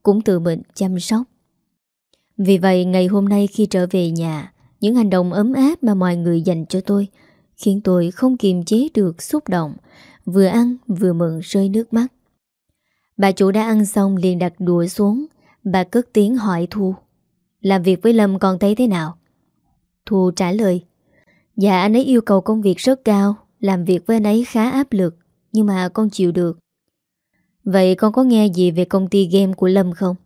cũng tự mình chăm sóc. Vì vậy ngày hôm nay khi trở về nhà, Những hành động ấm áp mà mọi người dành cho tôi Khiến tôi không kiềm chế được xúc động Vừa ăn vừa mừng rơi nước mắt Bà chủ đã ăn xong liền đặt đũa xuống Bà cất tiếng hỏi Thu Làm việc với Lâm còn thấy thế nào? Thu trả lời Dạ anh ấy yêu cầu công việc rất cao Làm việc với anh ấy khá áp lực Nhưng mà con chịu được Vậy con có nghe gì về công ty game của Lâm không?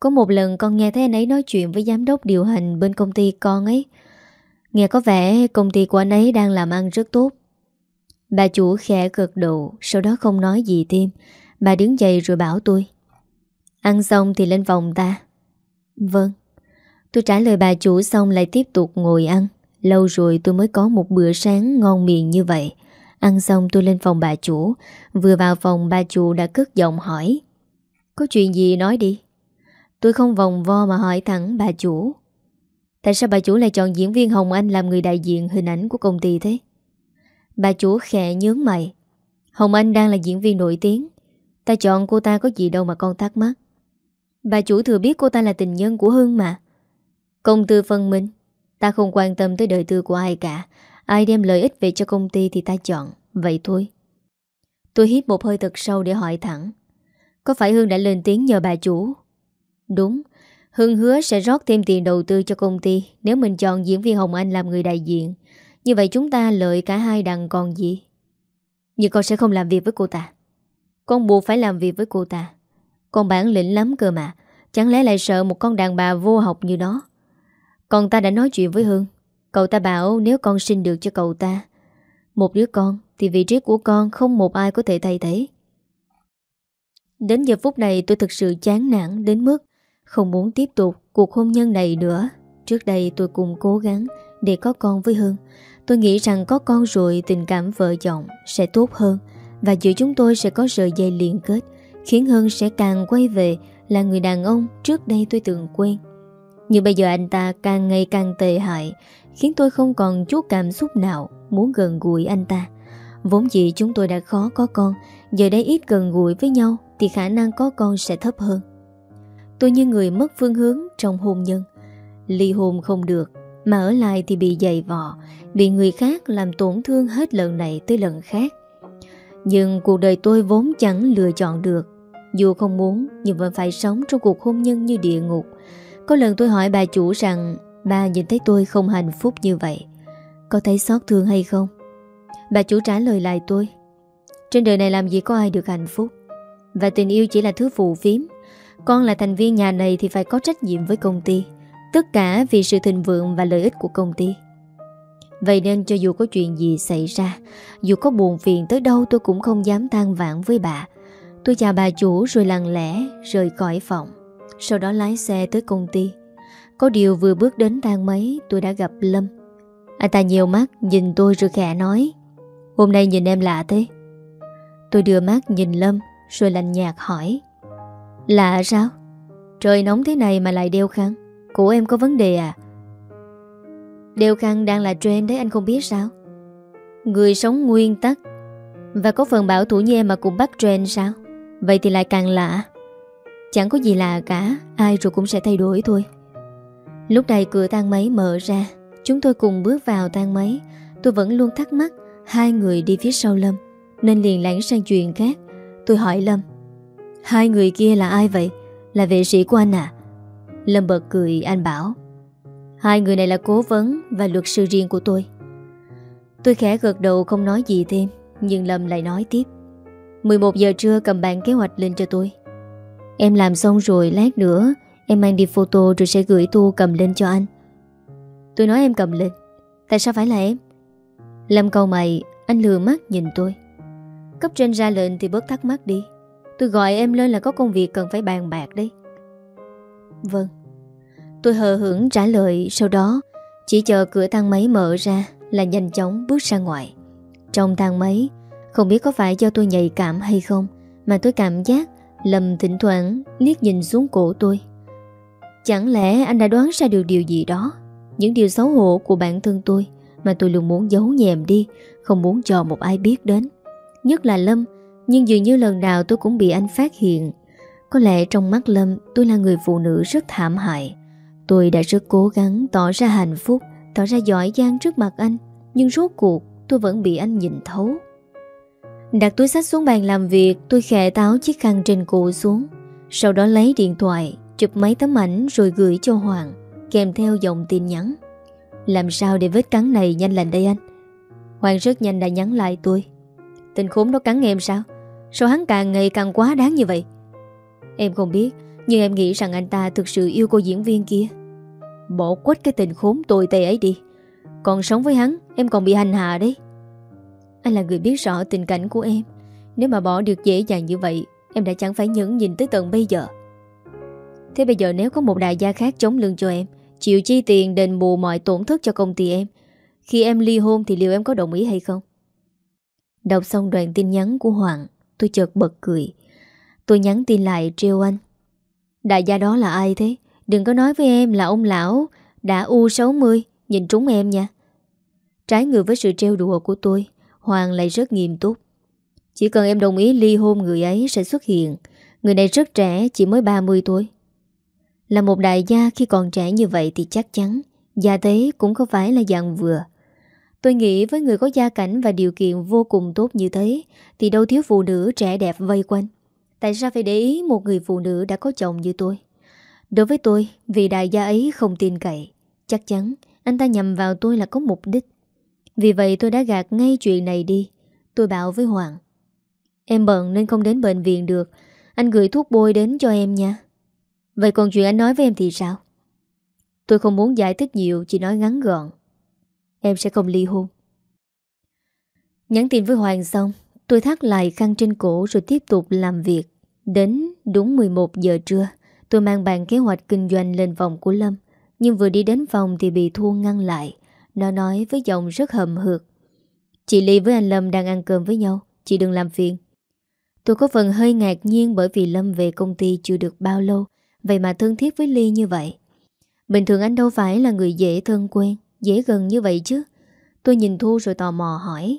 Có một lần con nghe thấy anh ấy nói chuyện với giám đốc điều hành bên công ty con ấy. Nghe có vẻ công ty của anh ấy đang làm ăn rất tốt. Bà chủ khẽ gật đầu, Sau đó không nói gì thêm. Bà đứng dậy rồi bảo tôi. Ăn xong thì lên phòng ta. Vâng. Tôi trả lời bà chủ xong lại tiếp tục ngồi ăn. Lâu rồi tôi mới có một bữa sáng ngon miệng như vậy. Ăn xong tôi lên phòng bà chủ. Vừa vào phòng, bà chủ đã cất giọng hỏi, Có chuyện gì nói đi. Tôi không vòng vo mà hỏi thẳng bà chủ, Tại sao bà chủ lại chọn diễn viên Hồng Anh làm người đại diện hình ảnh của công ty thế? Bà chủ khẽ nhướng mày, Hồng Anh đang là diễn viên nổi tiếng. Ta chọn cô ta có gì đâu mà con thắc mắc. Bà chủ thừa biết cô ta là tình nhân của Hưng mà. Công tư phân minh, Ta không quan tâm tới đời tư của ai cả. Ai đem lợi ích về cho công ty thì ta chọn. Vậy thôi. Tôi hít một hơi thật sâu để hỏi thẳng. Có phải Hương đã lên tiếng nhờ bà chủ? Đúng. Hương hứa sẽ rót thêm tiền đầu tư cho công ty Nếu mình chọn diễn viên Hồng Anh làm người đại diện. Như vậy chúng ta lợi cả hai đằng còn gì? Nhưng con sẽ không làm việc với cô ta. Con buộc phải làm việc với cô ta. Con bản lĩnh lắm cơ mà. Chẳng lẽ lại sợ một con đàn bà vô học như đó Còn ta đã nói chuyện với Hương. Cậu ta bảo nếu con sinh được cho cậu ta, Một đứa con Thì vị trí của con không một ai có thể thay thế. Đến giờ phút này tôi thực sự chán nản đến mức không muốn tiếp tục cuộc hôn nhân này nữa. Trước đây tôi cùng cố gắng Để có con với Hương Tôi nghĩ rằng có con rồi tình cảm vợ chồng Sẽ tốt hơn Và giữa chúng tôi sẽ có sợi dây liên kết, Khiến Hương sẽ càng quay về Là người đàn ông trước đây tôi từng quen. Nhưng bây giờ anh ta càng ngày càng tệ hại Khiến tôi không còn chút cảm xúc nào Muốn gần gũi anh ta. Vốn dĩ chúng tôi đã khó có con, Giờ đây ít gần gũi với nhau Thì khả năng có con sẽ thấp hơn. Tôi như người mất phương hướng trong hôn nhân. Ly hôn không được, Mà ở lại thì bị dày vò, Bị người khác làm tổn thương hết lần này tới lần khác. Nhưng cuộc đời tôi vốn chẳng lựa chọn được. Dù không muốn, Nhưng vẫn phải sống trong cuộc hôn nhân như địa ngục. Có lần tôi hỏi bà chủ rằng Bà nhìn thấy tôi không hạnh phúc như vậy, Có thấy xót thương hay không? Bà chủ trả lời lại tôi, Trên đời này làm gì có ai được hạnh phúc. Và tình yêu chỉ là thứ phụ phím con là thành viên nhà này thì phải có trách nhiệm với công ty, Tất cả vì sự thịnh vượng và lợi ích của công ty. Vậy nên cho dù có chuyện gì xảy ra, Dù có buồn phiền tới đâu tôi cũng không dám tan vãn với bà. Tôi chào bà chủ rồi lặng lẽ rời khỏi phòng, Sau đó lái xe tới công ty. Có điều vừa bước đến thang máy, tôi đã gặp Lâm Anh ta nhiều mắt, nhìn tôi rồi khẽ nói, Hôm nay nhìn em lạ thế Tôi đưa mắt nhìn Lâm, Rồi lạnh nhạt hỏi, Lạ sao? Trời nóng thế này mà lại đeo khăn Của em có vấn đề à? Đeo khăn đang là trend đấy, anh không biết sao? Người sống nguyên tắc Và có phần bảo thủ như em mà cũng bắt trend sao? Vậy thì lại càng lạ Chẳng có gì lạ cả, Ai rồi cũng sẽ thay đổi thôi Lúc này cửa thang máy mở ra. Chúng tôi cùng bước vào thang máy. Tôi vẫn luôn thắc mắc, Hai người đi phía sau Lâm, Nên liền lãng sang chuyện khác. Tôi hỏi Lâm, Hai người kia là ai vậy? Là vệ sĩ của anh à? Lâm bật cười, anh bảo, Hai người này là cố vấn và luật sư riêng của tôi. Tôi khẽ gật đầu không nói gì thêm, Nhưng Lâm lại nói tiếp 11 giờ trưa cầm bản kế hoạch lên cho tôi. Em làm xong rồi lát nữa Em mang đi photo rồi sẽ gửi tu cầm lên cho anh. Tôi nói em cầm lên. Tại sao phải là em? Lâm câu mày, Anh lừa mắt nhìn tôi. Cấp trên ra lệnh thì bớt thắc mắc đi. Tôi gọi em lên là có công việc cần phải bàn bạc đấy. Vâng. Tôi hờ hững trả lời, Sau đó Chỉ chờ cửa thang máy mở ra Là nhanh chóng bước ra ngoài. Trong thang máy, Không biết có phải do tôi nhạy cảm hay không, Mà tôi cảm giác Lầm thỉnh thoảng liếc nhìn xuống cổ tôi. Chẳng lẽ anh đã đoán ra được điều gì đó? Những điều xấu hổ của bản thân tôi Mà tôi luôn muốn giấu nhèm đi, Không muốn cho một ai biết đến. Nhất là Lâm, nhưng dường như lần nào tôi cũng bị anh phát hiện. Có lẽ trong mắt Lâm, tôi là người phụ nữ rất thảm hại. Tôi đã rất cố gắng tỏ ra hạnh phúc, Tỏ ra giỏi giang trước mặt anh, Nhưng rốt cuộc tôi vẫn bị anh nhìn thấu. Đặt túi sách xuống bàn làm việc, Tôi khẽ táo chiếc khăn trên cổ xuống, Sau đó lấy điện thoại Chụp mấy tấm ảnh rồi gửi cho Hoàng, Kèm theo dòng tin nhắn. Làm sao để vết cắn này nhanh lành đây anh? Hoàng rất nhanh đã nhắn lại tôi. Tình khốn đó cắn em sao? Sao hắn càng ngày càng quá đáng như vậy? Em không biết, Nhưng em nghĩ rằng anh ta thực sự yêu cô diễn viên kia. Bỏ quất cái tình khốn tồi tệ ấy đi. Còn sống với hắn, Em còn bị hành hạ đấy. Anh là người biết rõ tình cảnh của em. Nếu mà bỏ được dễ dàng như vậy, Em đã chẳng phải nhẫn nhìn tới tận bây giờ. Thế bây giờ nếu có một đại gia khác chống lưng cho em, Chịu chi tiền đền bù mọi tổn thất cho công ty em, Khi em ly hôn thì liệu em có đồng ý hay không? Đọc xong đoạn tin nhắn của Hoàng, Tôi chợt bật cười. Tôi nhắn tin lại trêu anh. Đại gia đó là ai thế? Đừng có nói với em là ông lão Đã U60 Nhìn trúng em nha. Trái ngược với sự trêu đùa của tôi, Hoàng lại rất nghiêm túc. Chỉ cần em đồng ý ly hôn người ấy sẽ xuất hiện. Người này rất trẻ, Chỉ mới 30 tuổi. Là một đại gia khi còn trẻ như vậy Thì chắc chắn, Gia thế cũng không phải là dạng vừa. Tôi nghĩ với người có gia cảnh và điều kiện vô cùng tốt như thế, Thì đâu thiếu phụ nữ trẻ đẹp vây quanh. Tại sao phải để ý một người phụ nữ đã có chồng như tôi? Đối với tôi, Vì đại gia ấy không tin cậy, Chắc chắn anh ta nhầm vào tôi là có mục đích. Vì vậy tôi đã gạt ngay chuyện này đi, Tôi bảo với Hoàng. Em bận nên không đến bệnh viện được, Anh gửi thuốc bôi đến cho em nha. Vậy còn chuyện anh nói với em thì sao? Tôi không muốn giải thích nhiều, Chỉ nói ngắn gọn. Em sẽ không ly hôn. Nhắn tin với Hoàng xong, Tôi thắt lại khăn trên cổ rồi tiếp tục làm việc. Đến đúng 11 giờ trưa, Tôi mang bàn kế hoạch kinh doanh lên phòng của Lâm. Nhưng vừa đi đến phòng thì bị Thu ngăn lại. Nó nói với giọng rất hầm hực. Chị Ly với anh Lâm đang ăn cơm với nhau, Chị đừng làm phiền. Tôi có phần hơi ngạc nhiên bởi vì Lâm về công ty chưa được bao lâu. Vậy mà thân thiết với Ly như vậy. Bình thường anh đâu phải là người dễ thân quen, Dễ gần như vậy chứ? Tôi nhìn Thu rồi tò mò hỏi.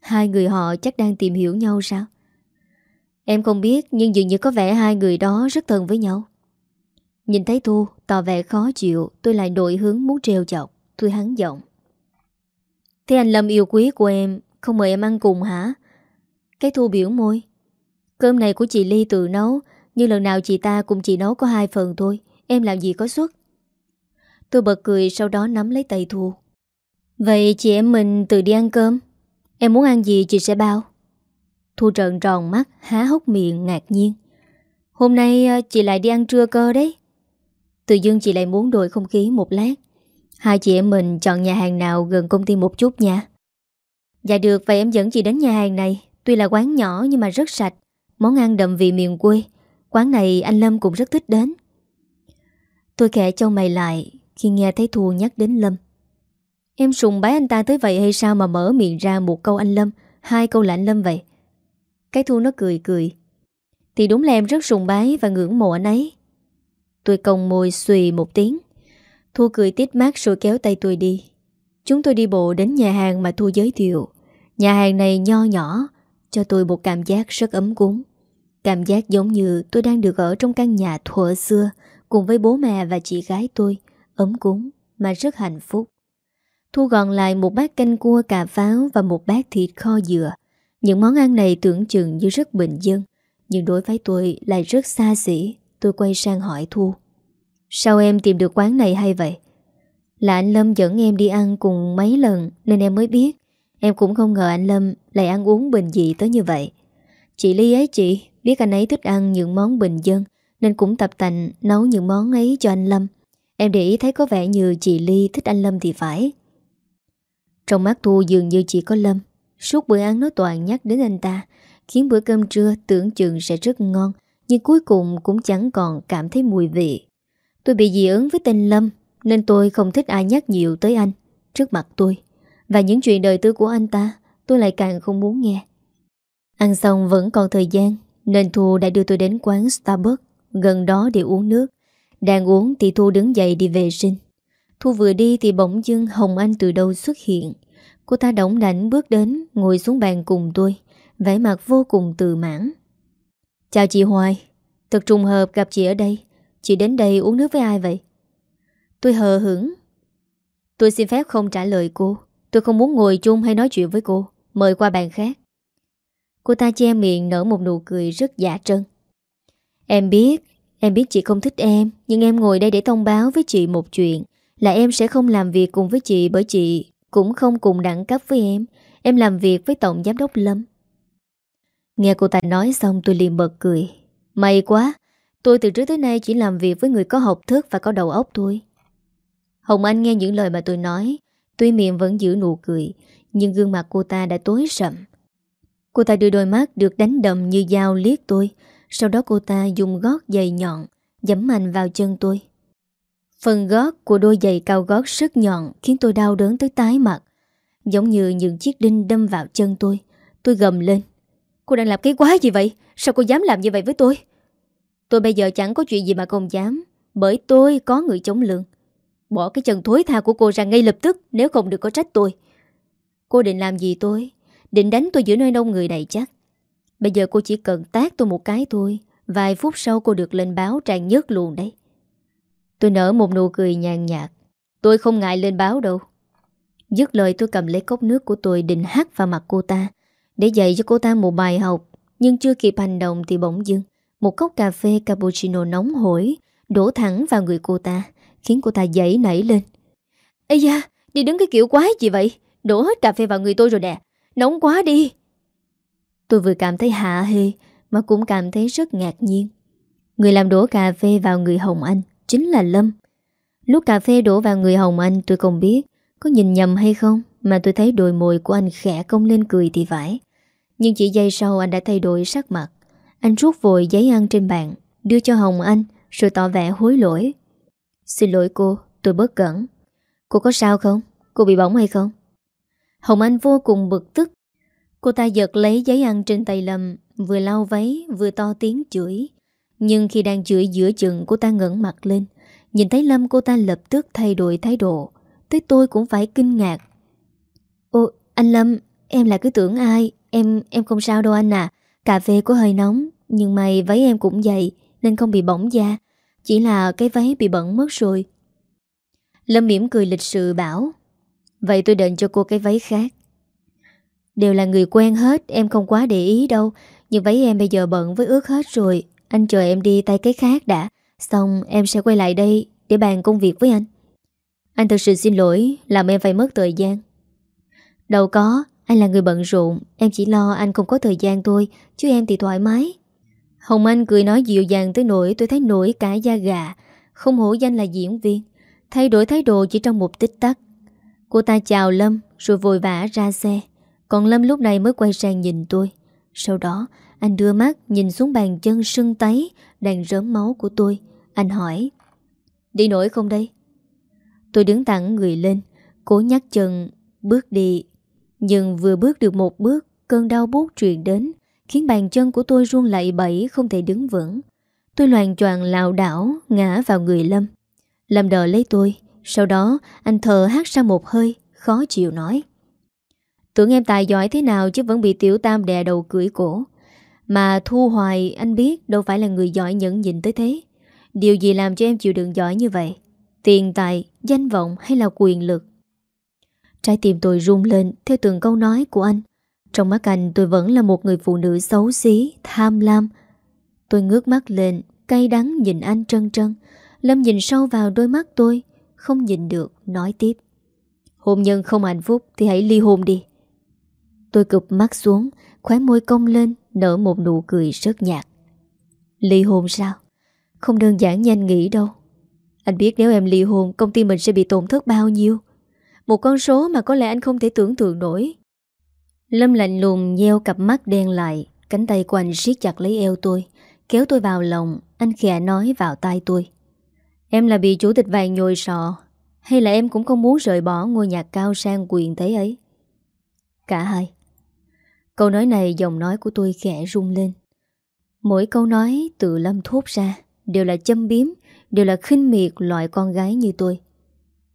Hai người họ chắc đang tìm hiểu nhau sao? Em không biết, Nhưng dường như có vẻ hai người đó rất thân với nhau. Nhìn thấy Thu, tỏ vẻ khó chịu, Tôi lại đổi hướng muốn treo chọc. Tôi hắn giọng. Thế anh Lâm yêu quý của em, Không mời em ăn cùng hả? Cái Thu biểu môi. Cơm này của chị Ly tự nấu nhưng lần nào chị ta cùng chị nấu có hai phần thôi, Em làm gì có suất? Tôi bật cười sau đó nắm lấy tay Thu. Vậy chị em mình tự đi ăn cơm. Em muốn ăn gì chị sẽ bao. Thu trợn tròn mắt, Há hốc miệng, ngạc nhiên. Hôm nay à, chị lại đi ăn trưa cơ đấy. Tự dưng chị lại muốn đổi không khí một lát. Hai chị em mình chọn nhà hàng nào gần công ty một chút nha. Dạ được, vậy em dẫn chị đến nhà hàng này. Tuy là quán nhỏ nhưng mà rất sạch. Món ăn đậm vị miền quê. Quán này anh Lâm cũng rất thích đến. Tôi khẽ cho mày lại Khi nghe thấy Thu nhắc đến Lâm. Em sùng bái anh ta tới vậy hay sao Mà mở miệng ra một câu anh Lâm, Hai câu là anh Lâm vậy? Cái Thu nó cười cười. Thì đúng là em rất sùng bái và ngưỡng mộ anh ấy. Tôi cong môi xùy một tiếng. Thu cười tít mát rồi kéo tay tôi đi. Chúng tôi đi bộ đến nhà hàng mà Thu giới thiệu. Nhà hàng này nho nhỏ, Cho tôi một cảm giác rất ấm cúng. Cảm giác giống như tôi đang được ở trong căn nhà thuở xưa, Cùng với bố mẹ và chị gái tôi, Ấm cúng mà rất hạnh phúc. Thu gọn lại một bát canh cua cà pháo Và một bát thịt kho dừa. Những món ăn này tưởng chừng như rất bình dân, Nhưng đối với tôi lại rất xa xỉ. Tôi quay sang hỏi Thu. Sao em tìm được quán này hay vậy? Là anh Lâm dẫn em đi ăn cùng mấy lần Nên em mới biết. Em cũng không ngờ anh Lâm lại ăn uống bình dị tới như vậy. Chị Ly ấy chị. Biết anh ấy thích ăn những món bình dân, Nên cũng tập tành nấu những món ấy cho anh Lâm. Em để ý thấy có vẻ như chị Ly thích anh Lâm thì phải. Trong mắt Thu dường như chỉ có Lâm. Suốt bữa ăn nó toàn nhắc đến anh ta, Khiến bữa cơm trưa tưởng chừng sẽ rất ngon, Nhưng cuối cùng cũng chẳng còn cảm thấy mùi vị. Tôi bị dị ứng với tên Lâm, Nên tôi không thích ai nhắc nhiều tới anh, Trước mặt tôi. Và những chuyện đời tư của anh ta, Tôi lại càng không muốn nghe. Ăn xong vẫn còn thời gian nên Thu đã đưa tôi đến quán Starbucks, Gần đó để uống nước. Đang uống thì Thu đứng dậy đi vệ sinh. Thu vừa đi thì bỗng dưng Hồng Anh từ đâu xuất hiện. Cô ta đóng đảnh bước đến, Ngồi xuống bàn cùng tôi. Vẻ mặt vô cùng từ mãn. Chào chị Hoài. Thật trùng hợp gặp chị ở đây. Chị đến đây uống nước với ai vậy? Tôi hờ hững. Tôi xin phép không trả lời cô. Tôi không muốn ngồi chung hay nói chuyện với cô. Mời qua bàn khác. Cô ta che miệng nở một nụ cười rất giả trân. Em biết Em biết chị không thích em, Nhưng em ngồi đây để thông báo với chị một chuyện, Là em sẽ không làm việc cùng với chị Bởi chị cũng không cùng đẳng cấp với em. Em làm việc với Tổng Giám đốc Lâm. Nghe cô ta nói xong tôi liền bật cười. May quá, Tôi từ trước tới nay chỉ làm việc với người có học thức và có đầu óc thôi. Hồng Anh nghe những lời mà tôi nói, Tuy miệng vẫn giữ nụ cười, Nhưng gương mặt cô ta đã tối sầm. Cô ta đưa đôi mắt được đánh đầm như dao liếc tôi. Sau đó cô ta dùng gót giày nhọn, Dẫm mạnh vào chân tôi. Phần gót của đôi giày cao gót rất nhọn, Khiến tôi đau đớn tới tái mặt. Giống như những chiếc đinh đâm vào chân tôi Tôi gầm lên. Cô đang làm cái quái gì vậy? Sao cô dám làm như vậy với tôi? Tôi bây giờ chẳng có chuyện gì mà không dám, Bởi tôi có người chống lưng. Bỏ cái chân thối tha của cô ra ngay lập tức, Nếu không được có trách tôi. Cô định làm gì tôi? Định đánh tôi giữa nơi đông người này chắc. Bây giờ cô chỉ cần tác tôi một cái thôi Vài phút sau cô được lên báo tràn nhất luôn đấy. Tôi nở một nụ cười nhàn nhạt. Tôi không ngại lên báo đâu. Dứt lời tôi cầm lấy cốc nước của tôi định hát vào mặt cô ta Để dạy cho cô ta một bài học Nhưng chưa kịp hành động thì bỗng dưng Một cốc cà phê cappuccino nóng hổi Đổ thẳng vào người cô ta Khiến cô ta dậy nảy lên. Ây da, đi đứng cái kiểu quái gì vậy? Đổ hết cà phê vào người tôi rồi nè. Nóng quá đi. Tôi vừa cảm thấy hạ hê Mà cũng cảm thấy rất ngạc nhiên. Người làm đổ cà phê vào người Hồng Anh Chính là Lâm. Lúc cà phê đổ vào người Hồng Anh tôi không biết Có nhìn nhầm hay không Mà tôi thấy đôi môi của anh khẽ công lên cười thì phải. Nhưng chỉ giây sau anh đã thay đổi sắc mặt. Anh rút vội giấy ăn trên bàn Đưa cho Hồng Anh Rồi tỏ vẻ hối lỗi. Xin lỗi cô, tôi bất cẩn. Cô có sao không? Cô bị bỏng hay không? Hồng Anh vô cùng bực tức. Cô ta giật lấy giấy ăn trên tay Lâm, Vừa lau váy, vừa to tiếng chửi. Nhưng khi đang chửi giữa chừng, Cô ta ngẩn mặt lên. Nhìn thấy Lâm, cô ta lập tức thay đổi thái độ. Tới tôi cũng phải kinh ngạc. Ô, anh Lâm, Em là cứ tưởng ai? Em em không sao đâu anh à. Cà phê có hơi nóng, Nhưng mày váy em cũng dày, Nên không bị bỏng da. Chỉ là cái váy bị bẩn mất rồi. Lâm mỉm cười lịch sự bảo Vậy tôi định cho cô cái váy khác. Đều là người quen hết, Em không quá để ý đâu. Nhưng váy em bây giờ bận với ướt hết rồi. Anh chờ em đi tay cái khác đã. Xong em sẽ quay lại đây Để bàn công việc với anh. Anh thật sự xin lỗi, Làm em phải mất thời gian. Đâu có, Anh là người bận rộn. Em chỉ lo anh không có thời gian thôi, Chứ em thì thoải mái. Hồng Anh cười nói dịu dàng tới nỗi tôi thấy nổi cả da gà. Không hổ danh là diễn viên. Thay đổi thái độ chỉ trong một tích tắc. Cô ta chào Lâm, rồi vội vã ra xe. Còn Lâm lúc này mới quay sang nhìn tôi. Sau đó, anh đưa mắt nhìn xuống bàn chân sưng tấy Đang rớm máu của tôi. Anh hỏi, Đi nổi không đây? Tôi đứng thẳng người lên, Cố nhắc chân bước đi. Nhưng vừa bước được một bước, Cơn đau bút truyền đến, Khiến bàn chân của tôi run lạy bẫy Không thể đứng vững. Tôi loàn choàng lào đảo Ngã vào người Lâm. Lâm đợi lấy tôi sau đó anh thờ hát ra một hơi Khó chịu nói. Tưởng em tài giỏi thế nào chứ vẫn bị tiểu tam đè đầu cưỡi cổ. Mà Thu Hoài anh biết đâu phải là người giỏi nhẫn nhịn tới thế. Điều gì làm cho em chịu đựng giỏi như vậy? Tiền tài, danh vọng hay là quyền lực? Trái tim tôi rung lên theo từng câu nói của anh. Trong mắt anh tôi vẫn là một người phụ nữ xấu xí, tham lam. Tôi ngước mắt lên, cay đắng nhìn anh trân trân. Lâm nhìn sâu vào đôi mắt tôi không nhìn được, nói tiếp. Hôn nhân không hạnh phúc thì hãy ly hôn đi. Tôi cụp mắt xuống, khóe môi cong lên, nở một nụ cười rất nhạt. Ly hôn sao? Không đơn giản như anh nghĩ đâu. Anh biết nếu em ly hôn, công ty mình sẽ bị tổn thất bao nhiêu. Một con số mà có lẽ anh không thể tưởng tượng nổi. Lâm lạnh lùng nheo cặp mắt đen lại, cánh tay của anh siết chặt lấy eo tôi, kéo tôi vào lòng, anh khẽ nói vào tai tôi. Em là bị chủ tịch vàng nhồi sọ. Hay là em cũng không muốn rời bỏ ngôi nhà cao sang quyền thế ấy? Cả hai. Câu nói này, giọng nói của tôi khẽ rung lên. Mỗi câu nói từ Lâm thốt ra Đều là châm biếm, Đều là khinh miệt loại con gái như tôi.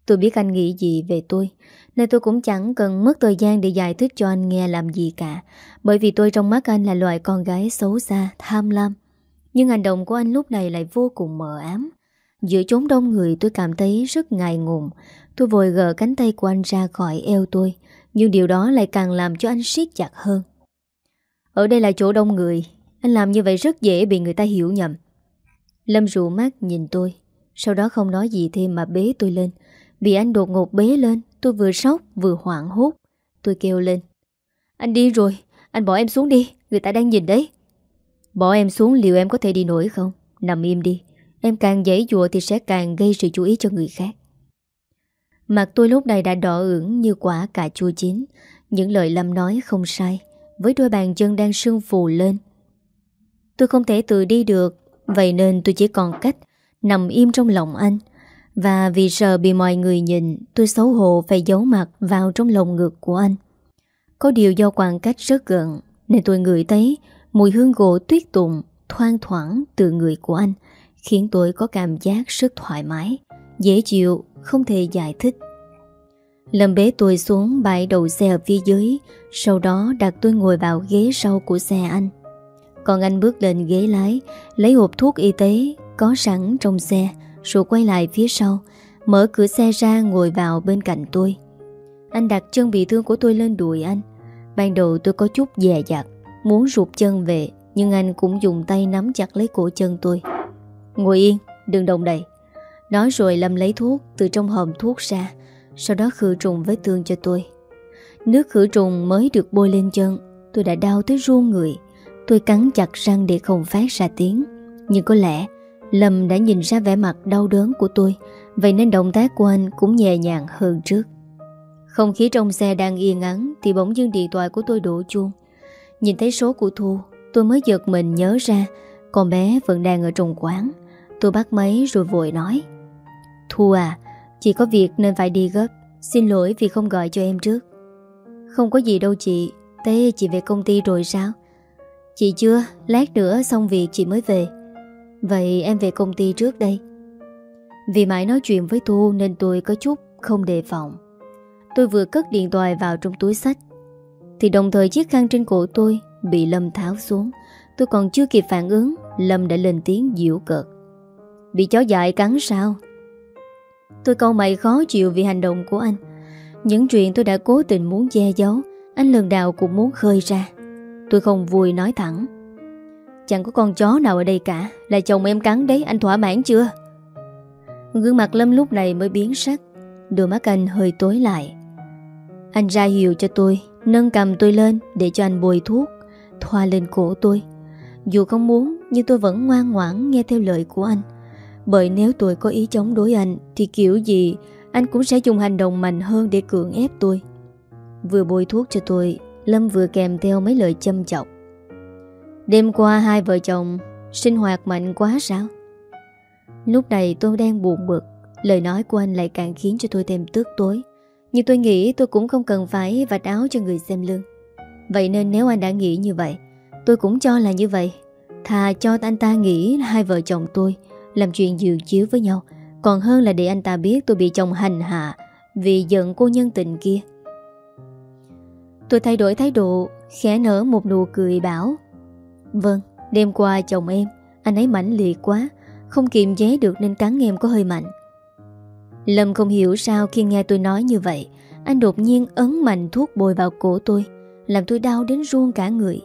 Tôi biết anh nghĩ gì về tôi, Nên tôi cũng chẳng cần mất thời gian Để giải thích cho anh nghe làm gì cả, Bởi vì tôi trong mắt anh là loại con gái xấu xa, Tham lam. Nhưng hành động của anh lúc này lại vô cùng mờ ám. Giữa chốn đông người tôi cảm thấy rất ngại ngùng. Tôi vội gỡ cánh tay của anh ra khỏi eo tôi Nhưng điều đó lại càng làm cho anh siết chặt hơn. Ở đây là chỗ đông người Anh làm như vậy rất dễ bị người ta hiểu nhầm. Lâm rụ mắt nhìn tôi Sau đó không nói gì thêm mà bế tôi lên. Vì anh đột ngột bế lên Tôi vừa sốc vừa hoảng hốt Tôi kêu lên. Anh đi rồi, anh bỏ em xuống đi Người ta đang nhìn đấy. Bỏ em xuống liệu em có thể đi nổi không? Nằm im đi. Em càng dễ dụa thì sẽ càng gây sự chú ý cho người khác. Mặt tôi lúc này đã đỏ ửng như quả cà chua chín. Những lời Lâm nói không sai. Với đôi bàn chân đang sưng phù lên. Tôi không thể tự đi được, Vậy nên tôi chỉ còn cách Nằm im trong lòng anh. Và vì sợ bị mọi người nhìn, Tôi xấu hổ phải giấu mặt vào trong lồng ngực của anh. Có điều do khoảng cách rất gần, Nên tôi ngửi thấy Mùi hương gỗ tuyết tùng, Thoang thoảng từ người của anh. Khiến tôi có cảm giác rất thoải mái, Dễ chịu, Không thể giải thích. Lâm bế tôi xuống bãi đầu xe ở phía dưới, Sau đó đặt tôi ngồi vào ghế sau của xe anh. Còn anh bước lên ghế lái, Lấy hộp thuốc y tế Có sẵn trong xe, Rồi quay lại phía sau, Mở cửa xe ra ngồi vào bên cạnh tôi. Anh đặt chân bị thương của tôi lên đùi anh. Ban đầu tôi có chút dè dặt, Muốn rụt chân về, Nhưng anh cũng dùng tay nắm chặt lấy cổ chân tôi. Ngồi yên, đừng động đậy. Nói rồi Lâm lấy thuốc từ trong hòm thuốc ra Sau đó khử trùng vết thương cho tôi. Nước khử trùng mới được bôi lên chân Tôi đã đau tới ruông người. Tôi cắn chặt răng để không phát ra tiếng. Nhưng có lẽ Lâm đã nhìn ra vẻ mặt đau đớn của tôi Vậy nên động tác của anh cũng nhẹ nhàng hơn trước. Không khí trong xe đang yên ắng Thì bỗng dưng điện thoại của tôi đổ chuông. Nhìn thấy số của Thu Tôi mới giật mình nhớ ra Con bé vẫn đang ở trong quán. Tôi bắt máy rồi vội nói. Thu à Chị có việc nên phải đi gấp. Xin lỗi vì không gọi cho em trước. Không có gì đâu chị. Thế chị về công ty rồi sao? Chị chưa, Lát nữa xong việc chị mới về. Vậy em về công ty trước đây. Vì mãi nói chuyện với Thu Nên tôi có chút không đề phòng. Tôi vừa cất điện thoại vào trong túi sách. Thì đồng thời chiếc khăn trên cổ tôi Bị Lâm tháo xuống. Tôi còn chưa kịp phản ứng, Lâm đã lên tiếng diễu cợt. Bị chó dại cắn sao? Tôi câu mày khó chịu vì hành động của anh. Những chuyện tôi đã cố tình muốn che giấu, Anh lần nào cũng muốn khơi ra. Tôi không vui nói thẳng. Chẳng có con chó nào ở đây cả, Là chồng em cắn đấy, anh thỏa mãn chưa? Gương mặt Lâm lúc này mới biến sắc, Đôi mắt anh hơi tối lại. Anh ra hiệu cho tôi, Nâng cầm tôi lên để cho anh bồi thuốc, Thoa lên cổ tôi. Dù không muốn, Nhưng tôi vẫn ngoan ngoãn nghe theo lời của anh bởi nếu tôi có ý chống đối anh, Thì kiểu gì, Anh cũng sẽ dùng hành động mạnh hơn để cưỡng ép tôi. Vừa bôi thuốc cho tôi, Lâm vừa kèm theo mấy lời châm chọc. Đêm qua hai vợ chồng Sinh hoạt mạnh quá sao? Lúc này tôi đang buồn bực, Lời nói của anh lại càng khiến cho tôi thêm tức tối. Nhưng tôi nghĩ tôi cũng không cần phải vạch áo cho người xem lưng. Vậy nên nếu anh đã nghĩ như vậy, Tôi cũng cho là như vậy. Thà cho anh ta nghĩ hai vợ chồng tôi làm chuyện dường chiếu với nhau. Còn hơn là để anh ta biết tôi bị chồng hành hạ Vì giận cô nhân tình kia. Tôi thay đổi thái độ Khẽ nở một nụ cười bảo Vâng, đêm qua chồng em Anh ấy mãnh liệt quá Không kiềm chế được nên cắn em có hơi mạnh. Lâm không hiểu sao khi nghe tôi nói như vậy Anh đột nhiên ấn mạnh thuốc bồi vào cổ tôi Làm tôi đau đến ruông cả người.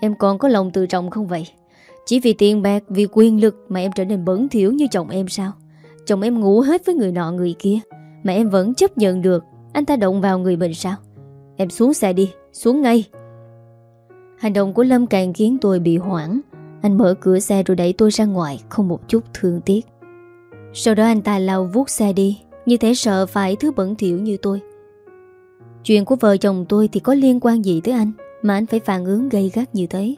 Em còn có lòng tự trọng không vậy? Chỉ vì tiền bạc, vì quyền lực mà em trở nên bẩn thiểu như chồng em sao? Chồng em ngủ hết với người nọ người kia Mà em vẫn chấp nhận được Anh ta động vào người mình sao? Em xuống xe đi, xuống ngay. Hành động của Lâm càng khiến tôi bị hoảng. Anh mở cửa xe rồi đẩy tôi ra ngoài Không một chút thương tiếc. Sau đó anh ta lao vuốt xe đi Như thể sợ phải thứ bẩn thiểu như tôi. Chuyện của vợ chồng tôi thì có liên quan gì tới anh Mà anh phải phản ứng gây gắt như thế?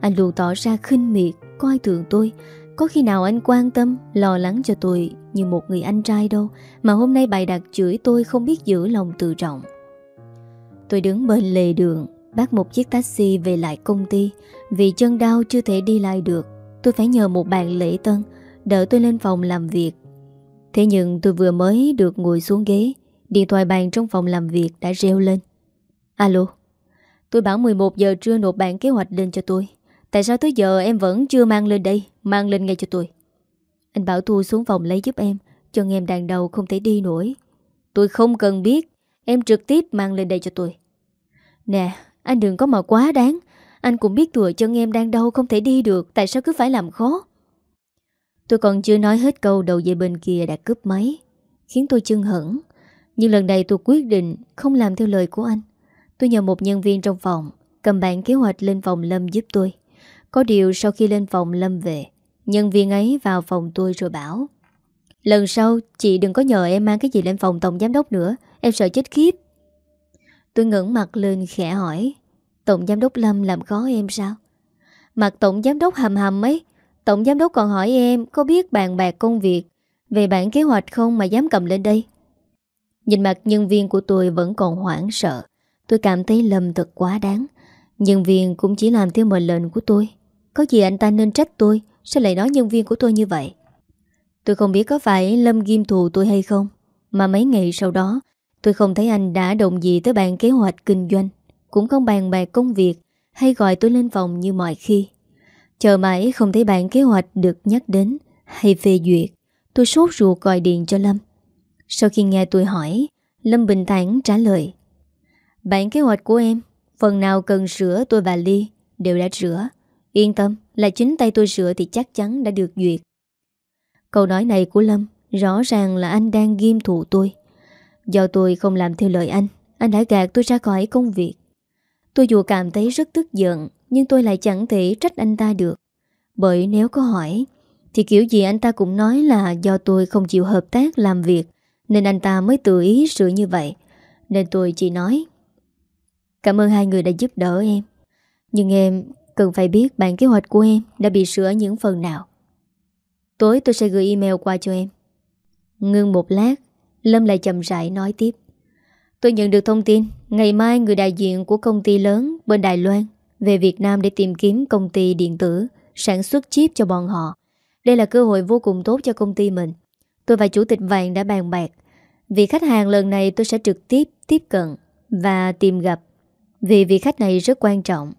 Anh luôn tỏ ra khinh miệt, Coi thường tôi. Có khi nào anh quan tâm, Lo lắng cho tôi Như một người anh trai đâu, Mà hôm nay bày đặt chửi tôi không biết giữ lòng tự trọng? Tôi đứng bên lề đường, Bắt một chiếc taxi về lại công ty. Vì chân đau chưa thể đi lại được, Tôi phải nhờ một bạn lễ tân, Đỡ tôi lên phòng làm việc. Thế nhưng tôi vừa mới được ngồi xuống ghế, Điện thoại bàn trong phòng làm việc đã reo lên. Alo, Tôi bảo 11 giờ trưa nộp bản kế hoạch lên cho tôi. Tại sao tới giờ em vẫn chưa mang lên đây, Mang lên ngay cho tôi? Anh bảo Thu xuống phòng lấy giúp em Chân em đang đầu không thể đi nổi. Tôi không cần biết, Em trực tiếp mang lên đây cho tôi. Nè, anh đừng có mà quá đáng. Anh cũng biết thừa chân em đang đau không thể đi được, Tại sao cứ phải làm khó? Tôi còn chưa nói hết câu đầu dây bên kia đã cướp máy, Khiến tôi chưng hững Nhưng lần này tôi quyết định không làm theo lời của anh. Tôi nhờ một nhân viên trong phòng, Cầm bản kế hoạch lên phòng Lâm giúp tôi. Có điều sau khi lên phòng Lâm về, Nhân viên ấy vào phòng tôi rồi bảo, Lần sau, chị đừng có nhờ em mang cái gì lên phòng tổng giám đốc nữa, Em sợ chết khiếp. Tôi ngẩng mặt lên khẽ hỏi, Tổng giám đốc Lâm làm khó em sao? Mặt tổng giám đốc hầm hầm ấy, Tổng giám đốc còn hỏi em Có biết bàn bạc công việc Về bản kế hoạch không mà dám cầm lên đây? Nhìn mặt nhân viên của tôi vẫn còn hoảng sợ, Tôi cảm thấy Lâm thật quá đáng, Nhân viên cũng chỉ làm theo mệnh lệnh của tôi. Có gì anh ta nên trách tôi? Sao lại nói nhân viên của tôi như vậy? Tôi không biết có phải Lâm ghim thù tôi hay không, Mà mấy ngày sau đó, Tôi không thấy anh đã động gì tới bàn kế hoạch kinh doanh. Cũng không bàn bạc công việc Hay gọi tôi lên phòng như mọi khi. Chờ mãi không thấy bàn kế hoạch được nhắc đến Hay phê duyệt, Tôi sốt ruột gọi điện cho Lâm. Sau khi nghe tôi hỏi, Lâm bình thản trả lời Bản kế hoạch của em, Phần nào cần sửa tôi và Ly Đều đã sửa. Yên tâm, là chính tay tôi sửa thì chắc chắn đã được duyệt. Câu nói này của Lâm, Rõ ràng là anh đang ghim thụ tôi. Do tôi không làm theo lời anh Anh đã gạt tôi ra khỏi công việc. Tôi dù cảm thấy rất tức giận, Nhưng tôi lại chẳng thể trách anh ta được. Bởi nếu có hỏi, Thì kiểu gì anh ta cũng nói là Do tôi không chịu hợp tác làm việc, Nên anh ta mới tự ý sửa như vậy. Nên tôi chỉ nói, Cảm ơn hai người đã giúp đỡ em. Nhưng em cần phải biết bản kế hoạch của em Đã bị sửa những phần nào. Tối tôi sẽ gửi email qua cho em. Ngưng một lát, Lâm lại chậm rãi nói tiếp. Tôi nhận được thông tin, Ngày mai người đại diện của công ty lớn bên Đài Loan Về Việt Nam để tìm kiếm công ty điện tử Sản xuất chip cho bọn họ. Đây là cơ hội vô cùng tốt cho công ty mình. Tôi và chủ tịch vàng đã bàn bạc. Vì khách hàng lần này tôi sẽ trực tiếp tiếp cận Và tìm gặp. Vì vị khách này rất quan trọng.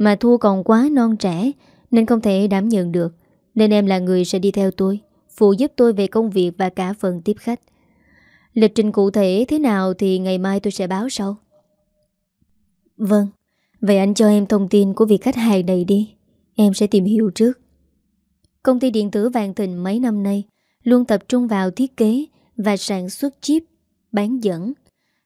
Mà Thu còn quá non trẻ Nên không thể đảm nhận được Nên em là người sẽ đi theo tôi Phụ giúp tôi về công việc và cả phần tiếp khách Lịch trình cụ thể thế nào thì ngày mai tôi sẽ báo sau. Vâng, vậy anh cho em thông tin của việc khách hàng này đi. Em sẽ tìm hiểu trước. Công ty điện tử Vàng Thịnh mấy năm nay luôn tập trung vào thiết kế và sản xuất chip, bán dẫn.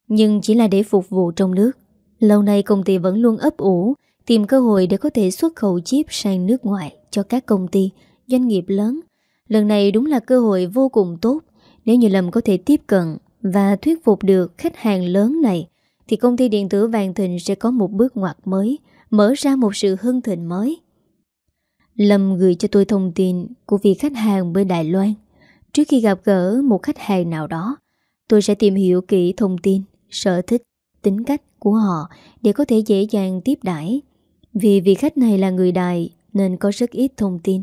Nhưng chỉ là để phục vụ trong nước. Lâu nay công ty vẫn luôn ấp ủ tìm cơ hội để có thể xuất khẩu chip sang nước ngoài cho các công ty, doanh nghiệp lớn. Lần này đúng là cơ hội vô cùng tốt nếu như Lâm có thể tiếp cận và thuyết phục được khách hàng lớn này thì công ty điện tử Vàng Thịnh sẽ có một bước ngoặt mới, mở ra một sự hưng thịnh mới. Lâm gửi cho tôi thông tin của vị khách hàng bên Đài Loan. Trước khi gặp gỡ một khách hàng nào đó, tôi sẽ tìm hiểu kỹ thông tin, sở thích, tính cách của họ để có thể dễ dàng tiếp đãi. Vì vị khách này là người Đài nên có rất ít thông tin.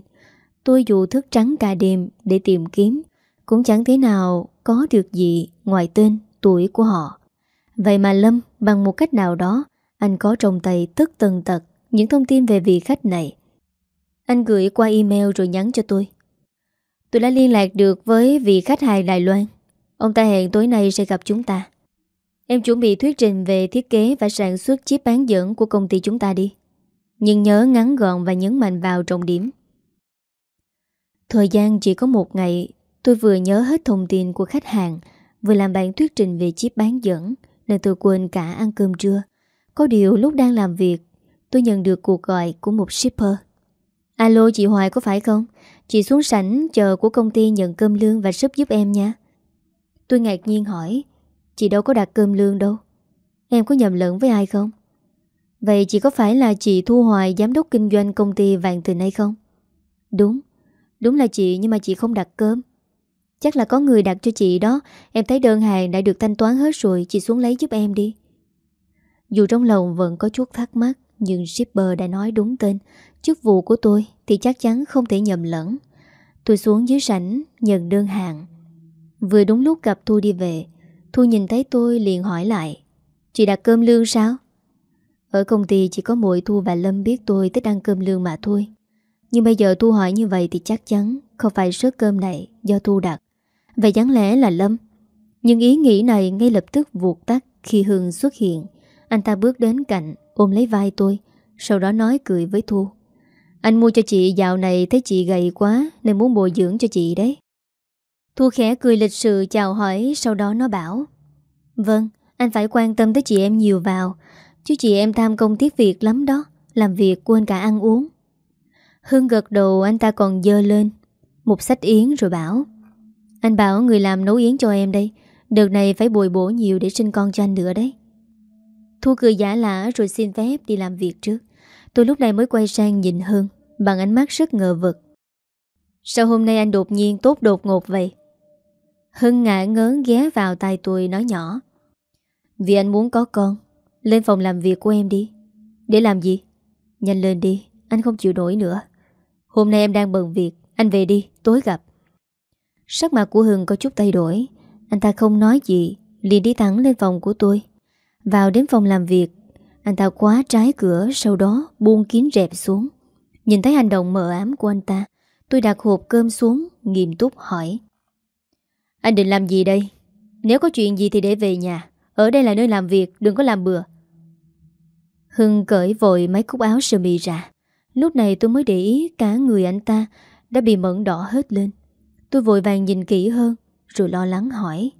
Tôi dù thức trắng cả đêm để tìm kiếm cũng chẳng thế nào có được gì ngoài tên, tuổi của họ. Vậy mà Lâm bằng một cách nào đó anh có trong tay tất tần tật những thông tin về vị khách này. Anh gửi qua email rồi nhắn cho tôi. Tôi đã liên lạc được với vị khách hàng Đài Loan. Ông ta hẹn tối nay sẽ gặp chúng ta. Em chuẩn bị thuyết trình về thiết kế và sản xuất chip bán dẫn của công ty chúng ta đi. Nhưng nhớ ngắn gọn và nhấn mạnh vào trọng điểm. Thời gian chỉ có một ngày, Tôi vừa nhớ hết thông tin của khách hàng, Vừa làm bản thuyết trình về chip bán dẫn, Nên tôi quên cả ăn cơm trưa Có điều lúc đang làm việc, Tôi nhận được cuộc gọi của một shipper Alo, chị Hoài có phải không? Chị xuống sảnh chờ của công ty nhận cơm lương và súp giúp em nha Tôi ngạc nhiên hỏi, Chị đâu có đặt cơm lương đâu Em có nhầm lẫn với ai không? Vậy chị có phải là chị Thu Hoài, Giám đốc kinh doanh công ty Vàng Tình hay không? Đúng Đúng là chị, nhưng mà chị không đặt cơm. Chắc là có người đặt cho chị đó. Em thấy đơn hàng đã được thanh toán hết rồi, Chị xuống lấy giúp em đi. Dù trong lòng vẫn có chút thắc mắc, Nhưng shipper đã nói đúng tên. Chức vụ của tôi thì chắc chắn không thể nhầm lẫn. Tôi xuống dưới sảnh, Nhận đơn hàng. Vừa đúng lúc gặp Thu đi về, Thu nhìn thấy tôi liền hỏi lại, Chị đặt cơm lương sao? Ở công ty chỉ có mỗi Thu và Lâm biết tôi thích ăn cơm lương mà thôi. Nhưng bây giờ Thu hỏi như vậy thì chắc chắn Không phải sớt cơm này do Thu đặt. Vậy chẳng lẽ là Lâm? Nhưng ý nghĩ này ngay lập tức vụt tắt Khi Hương xuất hiện. Anh ta bước đến cạnh ôm lấy vai tôi Sau đó nói cười với Thu. Anh mua cho chị dạo này thấy chị gầy quá Nên muốn bồi dưỡng cho chị đấy. Thu khẽ cười lịch sự chào hỏi Sau đó nó bảo. Vâng, anh phải quan tâm tới chị em nhiều vào. Chứ chị em tham công tiếc việc lắm đó, Làm việc quên cả ăn uống. Hương gật đầu, anh ta còn dơ lên Một sách yến rồi bảo, Anh bảo người làm nấu yến cho em đây, Đợt này phải bồi bổ nhiều để sinh con cho anh nữa đấy. Thu cười giả lả rồi xin phép đi làm việc trước. Tôi lúc này mới quay sang nhìn Hương Bằng ánh mắt rất ngờ vực. Sao hôm nay anh đột nhiên tốt đột ngột vậy? Hưng ngã ngớn ghé vào tay tôi nói nhỏ, Vì anh muốn có con. Lên phòng làm việc của em đi. Để làm gì? Nhanh lên đi, Anh không chịu nổi nữa. Hôm nay em đang bận việc, Anh về đi, tối gặp. Sắc mặt của Hưng có chút thay đổi. Anh ta không nói gì, liền đi thẳng lên phòng của tôi. Vào đến phòng làm việc, Anh ta khóa trái cửa, Sau đó buông kín rẹp xuống. Nhìn thấy hành động mờ ám của anh ta, Tôi đặt hộp cơm xuống, Nghiêm túc hỏi. Anh định làm gì đây? Nếu có chuyện gì thì để về nhà. Ở đây là nơi làm việc, đừng có làm bừa. Hưng cởi vội mấy cúc áo sơ mi ra. Lúc này tôi mới để ý cả người anh ta Đã bị mẫn đỏ hết lên. Tôi vội vàng nhìn kỹ hơn, Rồi lo lắng hỏi.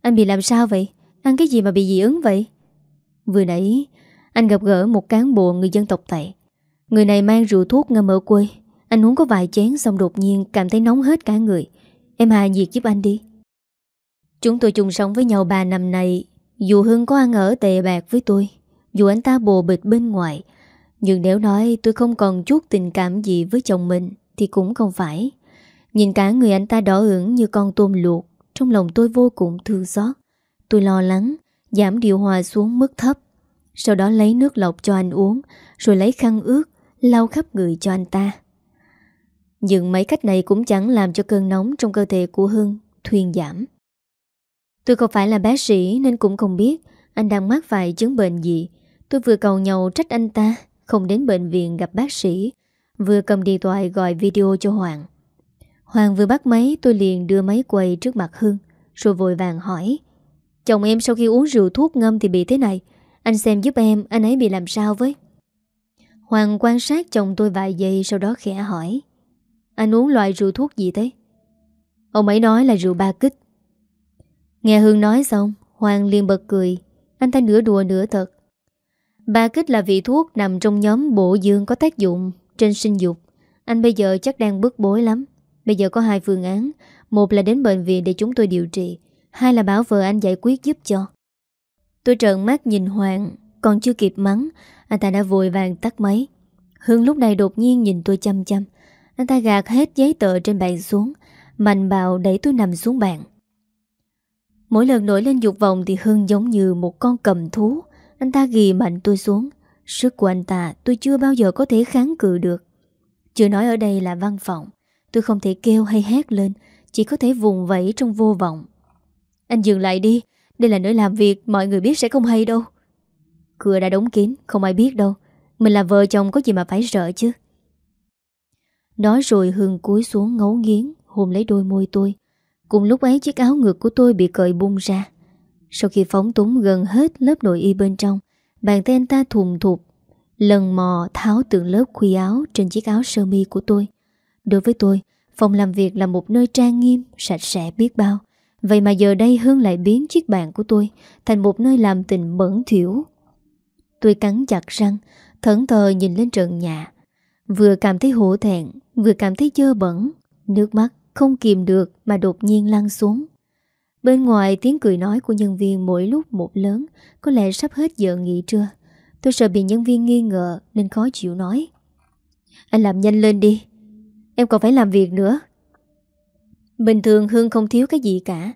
Anh bị làm sao vậy? Ăn cái gì mà bị dị ứng vậy? Vừa nãy, anh gặp gỡ một cán bộ người dân tộc Tày. Người này mang rượu thuốc ngâm ở quê. Anh uống có vài chén xong đột nhiên Cảm thấy nóng hết cả người. Em Hà nhiệt giúp anh đi. Chúng tôi chung sống với nhau 3 năm nay. Dù Hưng có ăn ở tệ bạc với tôi, Dù anh ta bồ bịch bên ngoài, Nhưng nếu nói tôi không còn chút tình cảm gì với chồng mình Thì cũng không phải. Nhìn cả người anh ta đỏ ửng như con tôm luộc, Trong lòng tôi vô cùng thương xót. Tôi lo lắng, Giảm điều hòa xuống mức thấp. Sau đó lấy nước lọc cho anh uống, Rồi lấy khăn ướt, Lau khắp người cho anh ta. Nhưng mấy cách này cũng chẳng làm cho cơn nóng Trong cơ thể của Hưng thuyên giảm. Tôi không phải là bác sĩ Nên cũng không biết. Anh đang mắc phải chứng bệnh gì. Tôi vừa cầu nhau trách anh ta, Không đến bệnh viện gặp bác sĩ. Vừa cầm điện thoại gọi video cho Hoàng. Hoàng vừa bắt máy, Tôi liền đưa máy quay trước mặt Hưng, Rồi vội vàng hỏi. Chồng em sau khi uống rượu thuốc ngâm thì bị thế này. Anh xem giúp em, Anh ấy bị làm sao với? Hoàng quan sát chồng tôi vài giây, Sau đó khẽ hỏi. Anh uống loại rượu thuốc gì thế? Ông ấy nói là rượu ba kích. Nghe Hương nói xong Hoàng liền bật cười Anh ta nửa đùa nửa thật Ba kích là vị thuốc nằm trong nhóm bộ dương có tác dụng trên sinh dục. Anh bây giờ chắc đang bức bối lắm. Bây giờ có hai phương án. Một là đến bệnh viện để chúng tôi điều trị. Hai là bảo vợ anh giải quyết giúp cho. Tôi trợn mắt nhìn Hoàng, còn chưa kịp mắng, anh ta đã vội vàng tắt máy. Hương lúc này đột nhiên nhìn tôi chăm chăm. Anh ta gạt hết giấy tờ trên bàn xuống, mạnh bạo đẩy tôi nằm xuống bàn. Mỗi lần nổi lên dục vọng thì Hương giống như một con cầm thú. Anh ta ghi mạnh tôi xuống. Sức của anh ta tôi chưa bao giờ có thể kháng cự được. Chưa nói ở đây là văn phòng. Tôi không thể kêu hay hét lên, chỉ có thể vùng vẫy trong vô vọng. Anh dừng lại đi, đây là nơi làm việc, mọi người biết sẽ không hay đâu. Cửa đã đóng kín, không ai biết đâu. Mình là vợ chồng có gì mà phải sợ chứ. Nói rồi Hương cúi xuống ngấu nghiến, hôn lấy đôi môi tôi. Cùng lúc ấy chiếc áo ngực của tôi bị cởi bung ra. Sau khi phóng túng gần hết lớp nội y bên trong, bàn tay anh ta thùng thụp lần mò tháo từng lớp khuy áo trên chiếc áo sơ mi của tôi. Đối với tôi, phòng làm việc là một nơi trang nghiêm, sạch sẽ biết bao. Vậy mà giờ đây Hương lại biến chiếc bàn của tôi thành một nơi làm tình bẩn thiểu. Tôi cắn chặt răng, thẫn thờ nhìn lên trần nhà. Vừa cảm thấy hổ thẹn, vừa cảm thấy dơ bẩn. Nước mắt không kìm được mà đột nhiên lăn xuống. Bên ngoài tiếng cười nói của nhân viên mỗi lúc một lớn, có lẽ sắp hết giờ nghỉ trưa. Tôi sợ bị nhân viên nghi ngờ nên khó chịu nói. Anh làm nhanh lên đi, em còn phải làm việc nữa. Bình thường Hương không thiếu cái gì cả.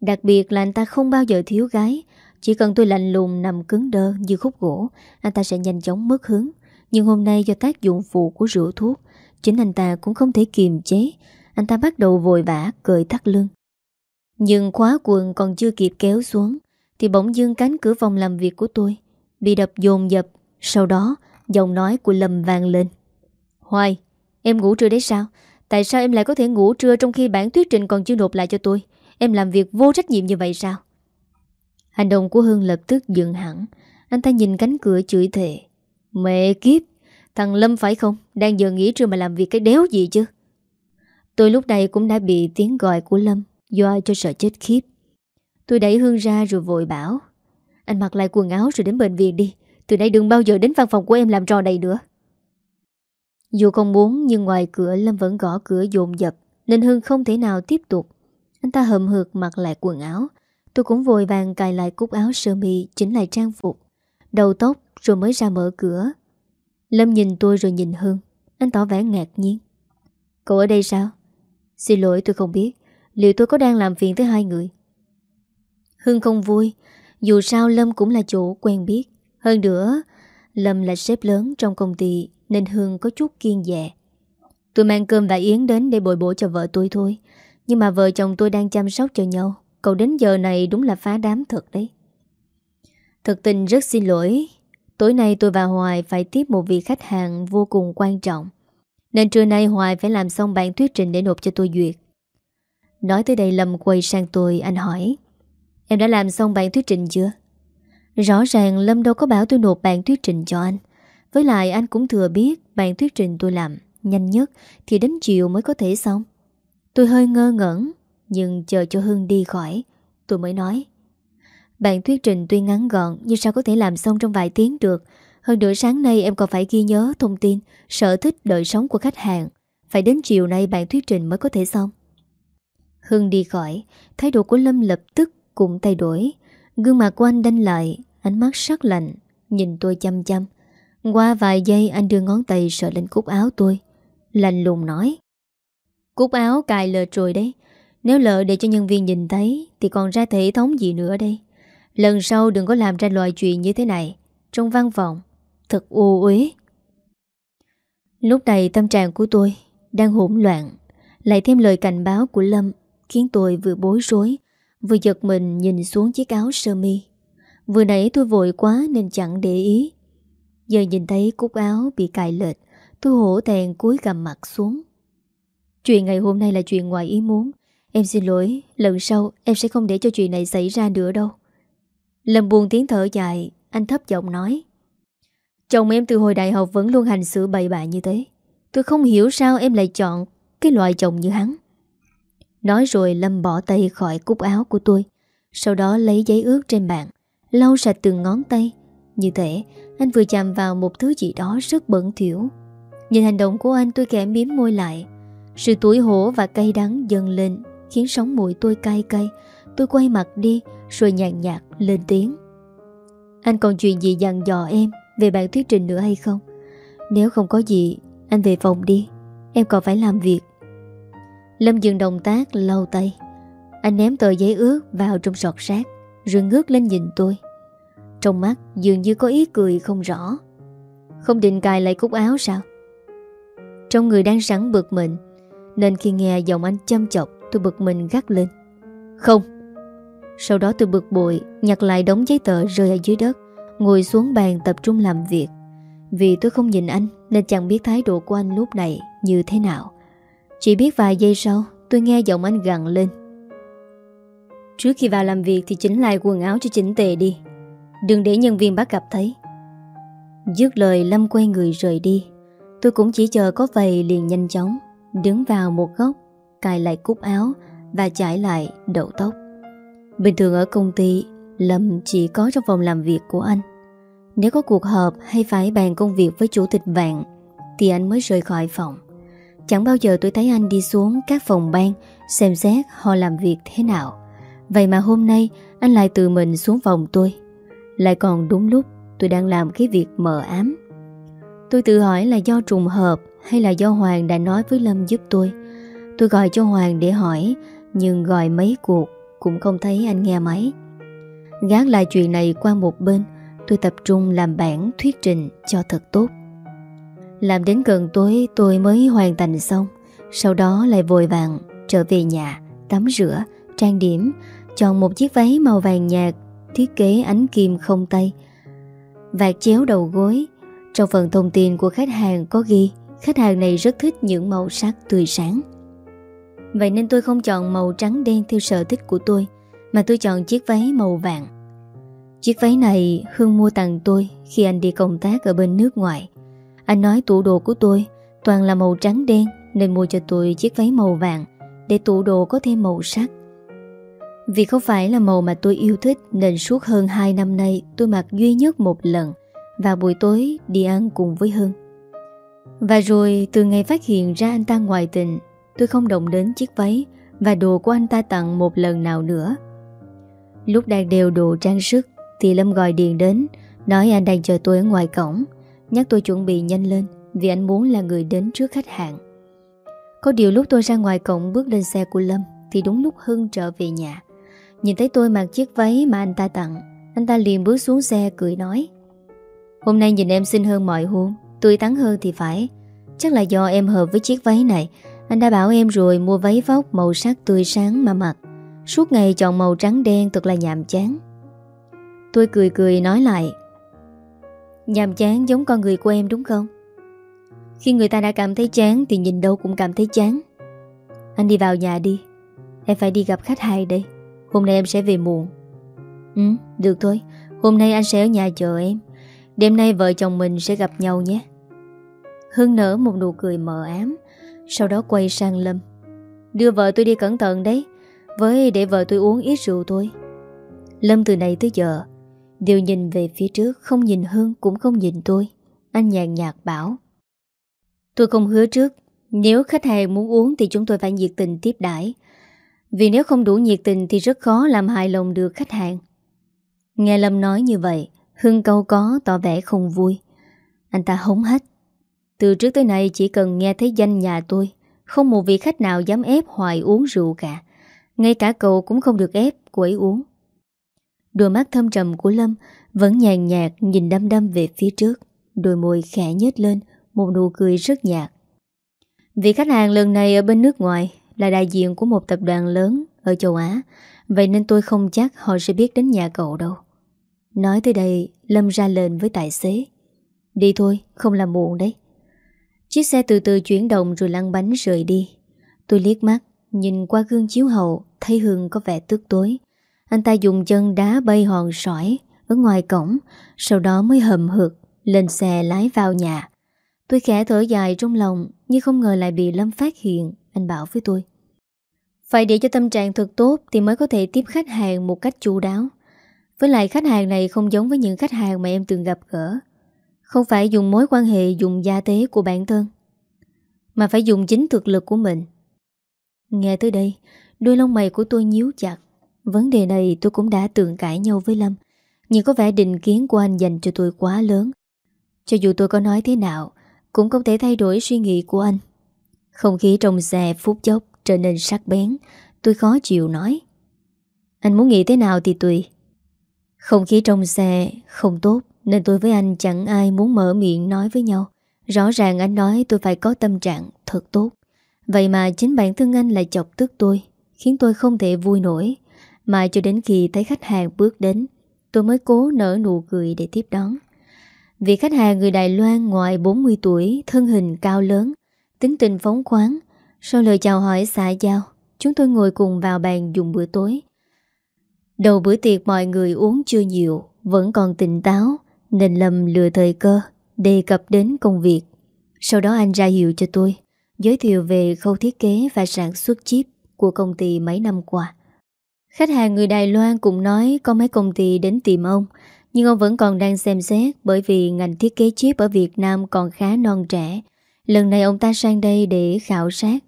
Đặc biệt là anh ta không bao giờ thiếu gái. Chỉ cần tôi lạnh lùng nằm cứng đơ như khúc gỗ, anh ta sẽ nhanh chóng mất hứng. Nhưng hôm nay do tác dụng phụ của rượu thuốc, chính anh ta cũng không thể kiềm chế. Anh ta bắt đầu vội vã cởi thắt lưng. Nhưng khóa quần còn chưa kịp kéo xuống, thì bỗng dưng cánh cửa phòng làm việc của tôi bị đập dồn dập. Sau đó, giọng nói của Lâm vang lên. Hoài, em ngủ trưa đấy sao? Tại sao em lại có thể ngủ trưa trong khi bản thuyết trình còn chưa nộp lại cho tôi? Em làm việc vô trách nhiệm như vậy sao? Hành động của Hương lập tức dừng hẳn. Anh ta nhìn cánh cửa chửi thề. Mẹ kiếp! Thằng Lâm phải không? Đang giờ nghỉ trưa mà làm việc cái đéo gì chứ? Tôi lúc này cũng đã bị tiếng gọi của Lâm Dọa cho sợ chết khiếp. Tôi đẩy Hương ra rồi vội bảo, Anh mặc lại quần áo rồi đến bệnh viện đi. Từ nay đừng bao giờ đến văn phòng của em làm trò này nữa. Dù không muốn, nhưng ngoài cửa Lâm vẫn gõ cửa dồn dập, Nên Hương không thể nào tiếp tục. Anh ta hầm hực mặc lại quần áo. Tôi cũng vội vàng cài lại cúc áo sơ mi, Chỉnh lại trang phục, Đầu tóc rồi mới ra mở cửa. Lâm nhìn tôi rồi nhìn Hương. Anh tỏ vẻ ngạc nhiên. Cậu ở đây sao? Xin lỗi, tôi không biết. Liệu tôi có đang làm phiền tới hai người? Hương không vui. Dù sao, Lâm cũng là chỗ quen biết. Hơn nữa, Lâm là sếp lớn trong công ty, Nên Hương có chút kiên dè. Tôi mang cơm và yến đến để bồi bổ cho vợ tôi thôi. Nhưng mà vợ chồng tôi đang chăm sóc cho nhau. Cậu đến giờ này đúng là phá đám thật đấy. Thực tình rất xin lỗi. Tối nay tôi và Hoài phải tiếp một vị khách hàng vô cùng quan trọng. Nên trưa nay Hoài phải làm xong bản thuyết trình để nộp cho tôi duyệt. Nói tới đây Lâm quay sang tôi, Anh hỏi, Em đã làm xong bản thuyết trình chưa? Rõ ràng Lâm đâu có bảo tôi nộp bản thuyết trình cho anh. Với lại anh cũng thừa biết Bản thuyết trình tôi làm Nhanh nhất thì đến chiều mới có thể xong. Tôi hơi ngơ ngẩn, Nhưng chờ cho Hương đi khỏi, Tôi mới nói, Bản thuyết trình tuy ngắn gọn Nhưng sao có thể làm xong trong vài tiếng được? Hơn nữa sáng nay em còn phải ghi nhớ thông tin, Sở thích đời sống của khách hàng. Phải đến chiều nay bạn thuyết trình mới có thể xong. Hưng đi khỏi, Thái độ của Lâm lập tức cũng thay đổi. Gương mặt của anh đanh lại, Ánh mắt sắc lạnh, Nhìn tôi chăm chăm. Qua vài giây anh đưa ngón tay sợ lên cúc áo tôi, Lạnh lùng nói. Cúc áo cài lờ rồi đấy, Nếu lỡ để cho nhân viên nhìn thấy Thì còn ra thể thống gì nữa đây? Lần sau đừng có làm ra loại chuyện như thế này Trong văn phòng Thật ô uế Lúc này tâm trạng của tôi Đang hỗn loạn, Lại thêm lời cảnh báo của Lâm Khiến tôi vừa bối rối, Vừa giật mình nhìn xuống chiếc áo sơ mi. Vừa nãy tôi vội quá Nên chẳng để ý. Giờ nhìn thấy cúc áo bị cài lệch, Tôi hổ thẹn cúi gầm mặt xuống. Chuyện ngày hôm nay là chuyện ngoài ý muốn. Em xin lỗi, Lần sau em sẽ không để cho chuyện này xảy ra nữa đâu. Lâm buồn tiếng thở dài, Anh thấp giọng nói. Chồng em từ hồi đại học vẫn luôn hành xử bậy bạ như thế. Tôi không hiểu sao em lại chọn Cái loại chồng như hắn. Nói rồi Lâm bỏ tay khỏi cúc áo của tôi, Sau đó lấy giấy ướt trên bàn, Lau sạch từng ngón tay. Như thế, anh vừa chạm vào một thứ gì đó rất bẩn thiểu Nhìn hành động của anh, tôi kẻ miếm môi lại. Sự tuổi hổ và cay đắng dần lên, Khiến sóng mũi tôi cay cay. Tôi quay mặt đi, Rồi nhàn nhạt lên tiếng. Anh còn chuyện gì dặn dò em? Về bản thuyết trình nữa hay không? Nếu không có gì, Anh về phòng đi. Em còn phải làm việc. Lâm dừng động tác, lau tay. Anh ném tờ giấy ướt vào trong sọt sát Rồi ngước lên nhìn tôi. Trong mắt dường như có ý cười không rõ. Không định cài lại cúc áo sao? Trong người đang sẵn bực mình, Nên khi nghe giọng anh chăm chọc, Tôi bực mình gắt lên. Không. Sau đó tôi bực bội, Nhặt lại đống giấy tờ rơi ở dưới đất. Ngồi xuống bàn tập trung làm việc. Vì tôi không nhìn anh, Nên chẳng biết thái độ của anh lúc này như thế nào. Chỉ biết vài giây sau, Tôi nghe giọng anh gặn lên. Trước khi vào làm việc Thì chỉnh lại quần áo cho chỉnh tề đi. Đừng để nhân viên bắt gặp thấy. Dứt lời, Lâm quay người rời đi. Tôi cũng chỉ chờ có vậy liền nhanh chóng, Đứng vào một góc, Cài lại cúc áo Và chải lại đầu tóc. Bình thường ở công ty Lâm chỉ có trong phòng làm việc của anh. Nếu có cuộc họp hay phải bàn công việc với chủ tịch vạn, Thì anh mới rời khỏi phòng. Chẳng bao giờ tôi thấy anh đi xuống các phòng ban Xem xét họ làm việc thế nào. Vậy mà hôm nay, Anh lại tự mình xuống phòng tôi. Lại còn đúng lúc tôi đang làm cái việc mờ ám. Tôi tự hỏi là do trùng hợp Hay là do Hoàng đã nói với Lâm giúp tôi. Tôi gọi cho Hoàng để hỏi, Nhưng gọi mấy cuộc Cũng không thấy anh nghe máy. Gác lại chuyện này qua một bên Tôi tập trung làm bản thuyết trình cho thật tốt. Làm đến gần tối tôi mới hoàn thành xong Sau đó lại vội vàng trở về nhà Tắm rửa, trang điểm Chọn một chiếc váy màu vàng nhạt Thiết kế ánh kim không tay Vạt chéo đầu gối. Trong phần thông tin của khách hàng có ghi Khách hàng này rất thích những màu sắc tươi sáng. Vậy nên tôi không chọn màu trắng đen theo sở thích của tôi mà tôi chọn chiếc váy màu vàng. Chiếc váy này Hương mua tặng tôi Khi anh đi công tác ở bên nước ngoài. Anh nói tủ đồ của tôi Toàn là màu trắng đen Nên mua cho tôi chiếc váy màu vàng Để tủ đồ có thêm màu sắc. Vì không phải là màu mà tôi yêu thích Nên suốt hơn 2 năm nay Tôi mặc duy nhất một lần Và buổi tối đi ăn cùng với Hương. Và rồi từ ngày phát hiện ra anh ta ngoại tình, Tôi không động đến chiếc váy Và đồ của anh ta tặng một lần nào nữa. Lúc đang đều đồ trang sức, Thì Lâm gọi điện đến, Nói anh đang chờ tôi ở ngoài cổng. Nhắc tôi chuẩn bị nhanh lên, Vì anh muốn là người đến trước khách hàng. Có điều lúc tôi ra ngoài cổng bước lên xe của Lâm, Thì đúng lúc Hưng trở về nhà. Nhìn thấy tôi mặc chiếc váy mà anh ta tặng, Anh ta liền bước xuống xe cười nói, Hôm nay nhìn em xinh hơn mọi hôm, Tươi tắn hơn thì phải. Chắc là do em hợp với chiếc váy này, Anh đã bảo em rồi mua váy vóc màu sắc tươi sáng mà mặc. Suốt ngày chọn màu trắng đen thật là nhàm chán. Tôi cười cười nói lại Nhàm chán giống con người của em đúng không? Khi người ta đã cảm thấy chán Thì nhìn đâu cũng cảm thấy chán. Anh đi vào nhà đi Em phải đi gặp khách hai đây Hôm nay em sẽ về muộn. Ừ, được thôi Hôm nay anh sẽ ở nhà chờ em Đêm nay vợ chồng mình sẽ gặp nhau nhé. Hưng nở một nụ cười mờ ám Sau đó quay sang Lâm. Đưa vợ tôi đi cẩn thận đấy với để vợ tôi uống ít rượu thôi. Lâm từ này tới giờ, Đều nhìn về phía trước, Không nhìn Hưng cũng không nhìn tôi. Anh nhàn nhạt bảo, Tôi không hứa trước, Nếu khách hàng muốn uống thì chúng tôi phải nhiệt tình tiếp đãi. Vì nếu không đủ nhiệt tình Thì rất khó làm hài lòng được khách hàng. Nghe Lâm nói như vậy Hưng câu có tỏ vẻ không vui. Anh ta hống hết. Từ trước tới nay chỉ cần nghe thấy danh nhà tôi, Không một vị khách nào dám ép Hoài uống rượu cả. Ngay cả cậu cũng không được ép, cô ấy uống. Đôi mắt thâm trầm của Lâm Vẫn nhàn nhạt nhìn đăm đăm về phía trước. Đôi môi khẽ nhếch lên, Một nụ cười rất nhạt. Vị khách hàng lần này ở bên nước ngoài Là đại diện của một tập đoàn lớn Ở châu Á, Vậy nên tôi không chắc họ sẽ biết đến nhà cậu đâu. Nói tới đây, Lâm ra lệnh với tài xế. Đi thôi, không làm muộn đấy. Chiếc xe từ từ chuyển động rồi lăn bánh rời đi. Tôi liếc mắt, Nhìn qua gương chiếu hậu Thấy Hương có vẻ tức tối. Anh ta dùng chân đá bay hòn sỏi Ở ngoài cổng, Sau đó mới hầm hực Lên xe lái vào nhà. Tôi khẽ thở dài trong lòng, Nhưng không ngờ lại bị Lâm phát hiện, Anh bảo với tôi. Phải để cho tâm trạng thật tốt Thì mới có thể tiếp khách hàng một cách chu đáo. Với lại khách hàng này không giống với những khách hàng mà em từng gặp gỡ. Không phải dùng mối quan hệ dùng gia tế của bản thân, Mà phải dùng chính thực lực của mình. Nghe tới đây Đôi lông mày của tôi nhíu chặt. Vấn đề này tôi cũng đã tượng cãi nhau với Lâm. Nhưng có vẻ định kiến của anh dành cho tôi quá lớn. Cho dù tôi có nói thế nào, Cũng không thể thay đổi suy nghĩ của anh. Không khí trong xe phút chốc trở nên sắc bén. Tôi khó chịu nói. Anh muốn nghĩ thế nào thì tùy. Không khí trong xe không tốt, Nên tôi với anh chẳng ai muốn mở miệng nói với nhau. Rõ ràng anh nói tôi phải có tâm trạng thật tốt. Vậy mà chính bản thân anh lại chọc tức tôi. Khiến tôi không thể vui nổi. Mà cho đến khi thấy khách hàng bước đến, Tôi mới cố nở nụ cười để tiếp đón. Vì khách hàng người Đài Loan ngoài 40 tuổi, Thân hình cao lớn, Tính tình phóng khoáng, Sau lời chào hỏi xã giao, Chúng tôi ngồi cùng vào bàn dùng bữa tối. Đầu bữa tiệc mọi người uống chưa nhiều, Vẫn còn tỉnh táo, Nên Lâm lừa thời cơ, Đề cập đến công việc. Sau đó anh ra hiệu cho tôi, Giới thiệu về khâu thiết kế và sản xuất chip. Của công ty mấy năm qua Khách hàng người Đài Loan cũng nói Có mấy công ty đến tìm ông Nhưng ông vẫn còn đang xem xét Bởi vì ngành thiết kế chip ở Việt Nam còn khá non trẻ Lần này ông ta sang đây để khảo sát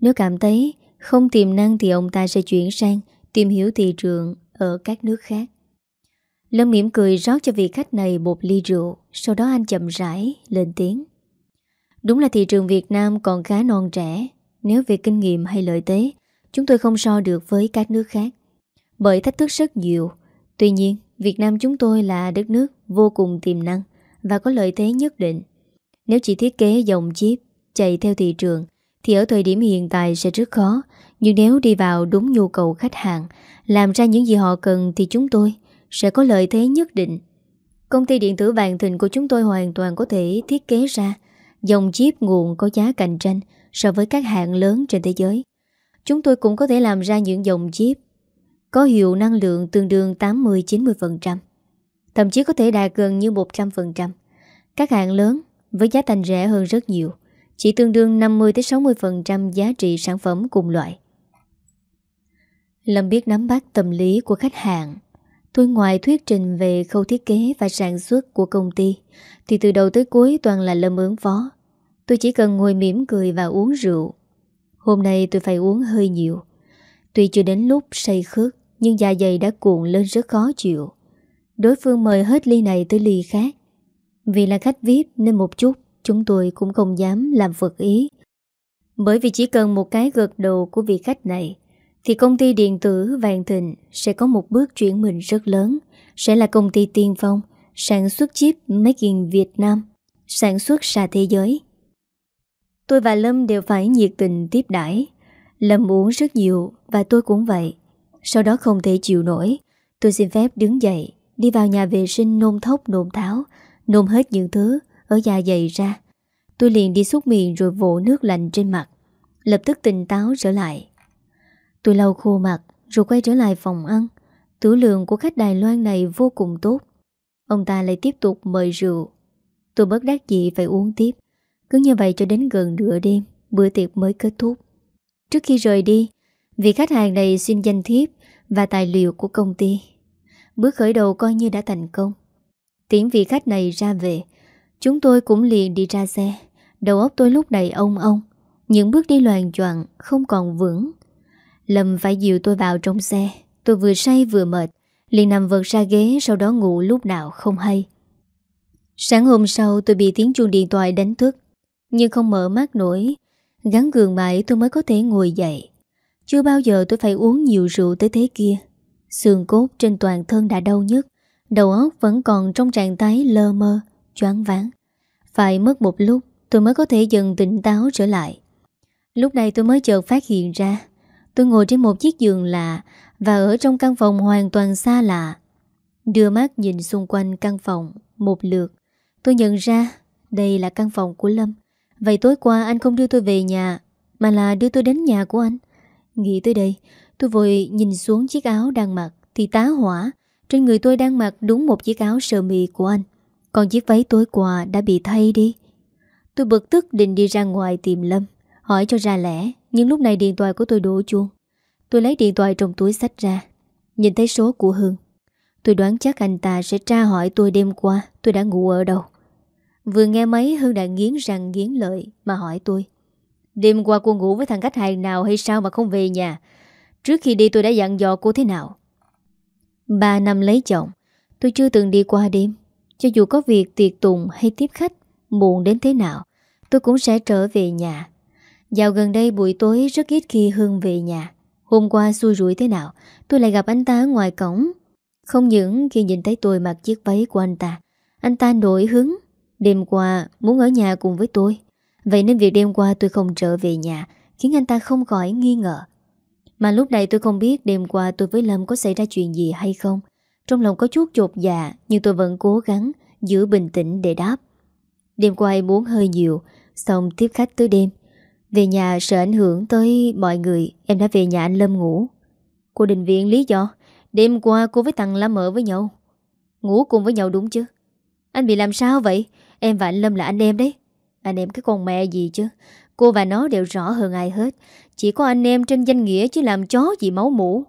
Nếu cảm thấy không tiềm năng Thì ông ta sẽ chuyển sang Tìm hiểu thị trường ở các nước khác. Lâm mỉm cười rót cho vị khách này một ly rượu, sau đó anh chậm rãi lên tiếng. Đúng là thị trường Việt Nam còn khá non trẻ, nếu về kinh nghiệm hay lợi thế, chúng tôi không so được với các nước khác. Bởi thách thức rất nhiều, tuy nhiên Việt Nam chúng tôi là đất nước vô cùng tiềm năng và có lợi thế nhất định. Nếu chỉ thiết kế dòng chip chạy theo thị trường thì ở thời điểm hiện tại sẽ rất khó, nhưng nếu đi vào đúng nhu cầu khách hàng làm ra những gì họ cần thì chúng tôi sẽ có lợi thế nhất định. Công ty điện tử vàng thịnh của chúng tôi hoàn toàn có thể thiết kế ra Dòng chip nguồn có giá cạnh tranh so với các hãng lớn trên thế giới. Chúng tôi cũng có thể làm ra những dòng chip có hiệu năng lượng tương đương 80-90%. Thậm chí có thể đạt gần như 100%. Các hãng lớn với giá thành rẻ hơn rất nhiều, chỉ tương đương 50-60% giá trị sản phẩm cùng loại. Lâm biết nắm bắt tâm lý của khách hàng. Tôi ngoài thuyết trình về khâu thiết kế và sản xuất của công ty, thì từ đầu tới cuối toàn là Lâm ứng phó. Tôi chỉ cần ngồi mỉm cười và uống rượu. Hôm nay tôi phải uống hơi nhiều. Tuy chưa đến lúc say khước, nhưng dạ dày đã cuộn lên rất khó chịu. Đối phương mời hết ly này tới ly khác. Vì là khách VIP nên một chút chúng tôi cũng không dám làm vật ý. Bởi vì chỉ cần một cái gật đầu của vị khách này thì công ty điện tử Vàng Thịnh sẽ có một bước chuyển mình rất lớn, sẽ là công ty tiên phong, sản xuất chip Making Việt Nam, sản xuất xa thế giới. Tôi và Lâm đều phải nhiệt tình tiếp đãi Lâm uống rất nhiều và tôi cũng vậy. Sau đó không thể chịu nổi, tôi xin phép đứng dậy, đi vào nhà vệ sinh nôn thốc nôn tháo, nôn hết những thứ ở da dày ra. Tôi liền đi xúc miệng rồi vỗ nước lạnh trên mặt, lập tức tỉnh táo trở lại. Tôi lau khô mặt rồi quay trở lại phòng ăn. Tứ lượng của khách Đài Loan này vô cùng tốt. Ông ta lại tiếp tục mời rượu. Tôi bất đắc dĩ phải uống tiếp. Cứ như vậy cho đến gần nửa đêm, bữa tiệc mới kết thúc. Trước khi rời đi, vị khách hàng này xin danh thiếp và tài liệu của công ty. Bước khởi đầu coi như đã thành công. Tiễn vị khách này ra về, chúng tôi cũng liền đi ra xe. Đầu óc tôi lúc này ông ông, những bước đi loàn choạng không còn vững. Lâm phải dìu tôi vào trong xe Tôi vừa say vừa mệt liền nằm vật ra ghế sau đó ngủ lúc nào không hay Sáng hôm sau tôi bị tiếng chuông điện thoại đánh thức nhưng không mở mắt nổi. Gắn gường mãi tôi mới có thể ngồi dậy. Chưa bao giờ tôi phải uống nhiều rượu tới thế kia. Xương cốt trên toàn thân đã đau nhất Đầu óc vẫn còn trong trạng thái lơ mơ, Choáng váng. Phải mất một lúc, tôi mới có thể dần tỉnh táo trở lại. Lúc này tôi mới chợt phát hiện ra, Tôi ngồi trên một chiếc giường lạ Và ở trong căn phòng hoàn toàn xa lạ. Đưa mắt nhìn xung quanh căn phòng Một lượt, Tôi nhận ra đây là căn phòng của Lâm. Vậy tối qua anh không đưa tôi về nhà, Mà là đưa tôi đến nhà của anh. Nghĩ tới đây, Tôi vội nhìn xuống chiếc áo đang mặc Thì tá hỏa. Trên người tôi đang mặc đúng một chiếc áo sơ mi của anh. Còn chiếc váy tối qua đã bị thay đi. Tôi bực tức định đi ra ngoài tìm Lâm, Hỏi cho ra lẽ, Nhưng lúc này điện thoại của tôi đổ chuông. Tôi lấy điện thoại trong túi sách ra, Nhìn thấy số của Hương Tôi đoán chắc anh ta sẽ tra hỏi tôi đêm qua Tôi đã ngủ ở đâu. Vừa nghe mấy Hương đã nghiến răng nghiến lợi Mà hỏi tôi. Đêm qua cô ngủ với thằng khách hàng nào hay sao mà không về nhà? Trước khi đi tôi đã dặn dò cô thế nào? Ba năm lấy chồng, Tôi chưa từng đi qua đêm. Cho dù có việc tiệc tùng hay tiếp khách, Muộn đến thế nào, Tôi cũng sẽ trở về nhà. Dạo gần đây buổi tối rất ít khi Hương về nhà. Hôm qua xui rủi thế nào, Tôi lại gặp anh ta ở ngoài cổng. Không những khi nhìn thấy tôi mặc chiếc váy của anh ta Anh ta nổi hứng. Đêm qua muốn ở nhà cùng với tôi. Vậy nên việc đêm qua tôi không trở về nhà, Khiến anh ta không khỏi nghi ngờ. Mà lúc này tôi không biết đêm qua tôi với Lâm có xảy ra chuyện gì hay không. Trong lòng có chút chột dạ Nhưng tôi vẫn cố gắng giữ bình tĩnh để đáp. Đêm qua em muốn hơi nhiều, Xong tiếp khách tới đêm. Về nhà sợ ảnh hưởng tới mọi người, Em đã về nhà anh Lâm ngủ. Cô định viện lý do, Đêm qua cô với thằng Lâm ở với nhau. Ngủ cùng với nhau đúng chứ? Anh bị làm sao vậy? Em và anh Lâm là anh em đấy. Anh em cái con mẹ gì chứ? Cô và nó đều rõ hơn ai hết. Chỉ có anh em trên danh nghĩa chứ làm chó gì máu mũ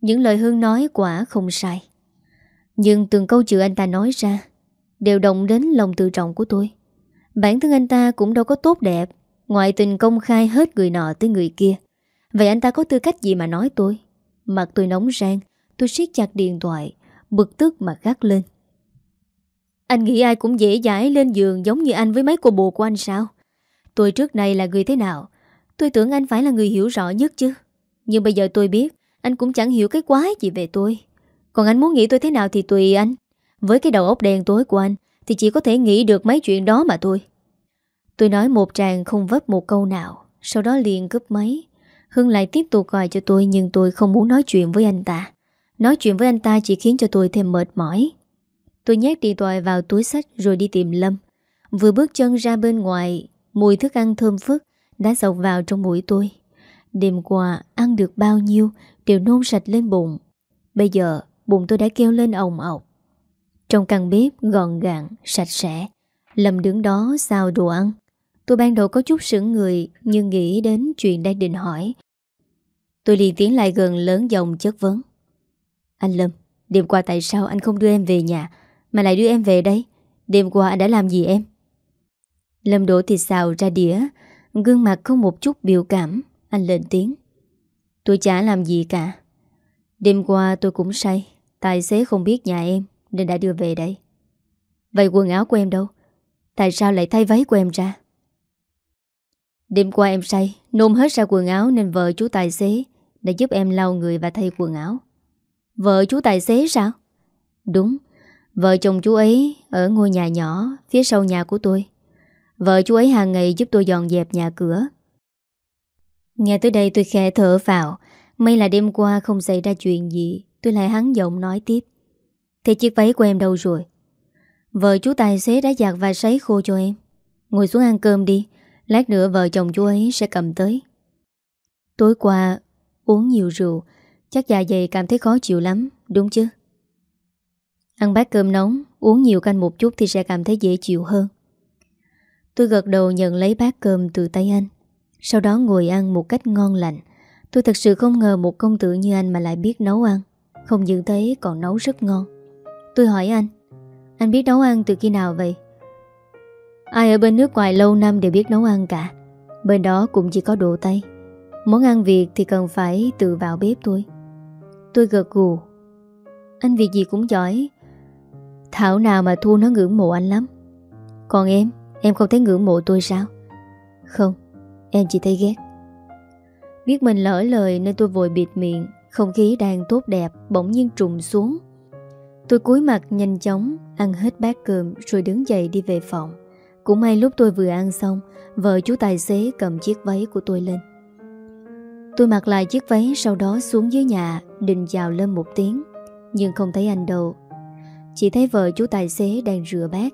Những lời Hương nói quả không sai. Nhưng từng câu chữ anh ta nói ra Đều động đến lòng tự trọng của tôi. Bản thân anh ta cũng đâu có tốt đẹp, Ngoại tình công khai hết người nọ tới người kia. Vậy anh ta có tư cách gì mà nói tôi? Mặt tôi nóng rang, Tôi siết chặt điện thoại, Bực tức mà gắt lên. Anh nghĩ ai cũng dễ dãi lên giường Giống như anh với mấy cô bồ của anh sao? Tôi trước này là người thế nào? Tôi tưởng anh phải là người hiểu rõ nhất chứ. Nhưng bây giờ tôi biết, Anh cũng chẳng hiểu cái quái gì về tôi. Còn anh muốn nghĩ tôi thế nào thì tùy anh. Với cái đầu óc đen tối của anh, Thì chỉ có thể nghĩ được mấy chuyện đó mà thôi. Tôi nói một tràng không vấp một câu nào, Sau đó liền cướp máy. Hưng lại tiếp tục gọi cho tôi, Nhưng tôi không muốn nói chuyện với anh ta. Nói chuyện với anh ta chỉ khiến cho tôi thêm mệt mỏi. Tôi nhét điện thoại vào túi sách Rồi đi tìm Lâm. Vừa bước chân ra bên ngoài Mùi thức ăn thơm phức Đã sộc vào trong mũi tôi. Đêm qua ăn được bao nhiêu Đều nôn sạch lên bụng. Bây giờ bụng tôi đã kêu lên ồng ọc Trong căn bếp gọn gàng, sạch sẽ Lâm đứng đó xào đồ ăn. Tôi ban đầu có chút sững người Nhưng nghĩ đến chuyện đang định hỏi. Tôi liền tiến lại gần lớn giọng chất vấn. Anh Lâm Đêm qua tại sao anh không đưa em về nhà? Mà lại đưa em về đây. Đêm qua anh đã làm gì em? Lâm đổ thịt xào ra đĩa. Gương mặt không một chút biểu cảm. Anh lên tiếng. Tôi chả làm gì cả. Đêm qua tôi cũng say. Tài xế không biết nhà em, Nên đã đưa về đây. Vậy quần áo của em đâu? Tại sao lại thay váy của em ra? Đêm qua em say, Nôn hết ra quần áo nên vợ chú tài xế Đã giúp em lau người và thay quần áo. Vợ chú tài xế sao? Đúng Vợ chồng chú ấy ở ngôi nhà nhỏ Phía sau nhà của tôi. Vợ chú ấy hàng ngày giúp tôi dọn dẹp nhà cửa. Nghe tới đây tôi khẽ thở vào May là đêm qua không xảy ra chuyện gì, Tôi lại hắn giọng nói tiếp. Thế chiếc váy của em đâu rồi? Vợ chú tài xế đã giặt và sấy khô cho em. Ngồi xuống ăn cơm đi, Lát nữa vợ chồng chú ấy sẽ cầm tới. Tối qua Uống nhiều rượu, Chắc dạ dày cảm thấy khó chịu lắm, Đúng chứ? Ăn bát cơm nóng, Uống nhiều canh một chút thì sẽ cảm thấy dễ chịu hơn. Tôi gật đầu nhận lấy bát cơm từ tay anh. Sau đó ngồi ăn một cách ngon lành. Tôi thật sự không ngờ một công tử như anh mà lại biết nấu ăn. Không những thế, còn nấu rất ngon. Tôi hỏi anh Anh biết nấu ăn từ khi nào vậy? Ai ở bên nước ngoài lâu năm đều biết nấu ăn cả. Bên đó cũng chỉ có đồ Tây. Món ăn Việt thì cần phải tự vào bếp thôi. Tôi gật gù. Anh việc gì cũng giỏi Thảo nào mà Thu nó ngưỡng mộ anh lắm. Còn em Em không thấy ngưỡng mộ tôi sao? Không, Em chỉ thấy ghét. Biết mình lỡ lời nên tôi vội bịt miệng, Không khí đang tốt đẹp Bỗng nhiên trùng xuống. Tôi cúi mặt nhanh chóng, Ăn hết bát cơm rồi đứng dậy đi về phòng. Cũng may lúc tôi vừa ăn xong, Vợ chú tài xế cầm chiếc váy của tôi lên. Tôi mặc lại chiếc váy Sau đó xuống dưới nhà, Định chào lên một tiếng. Nhưng không thấy anh đâu chỉ thấy vợ chú tài xế đang rửa bát.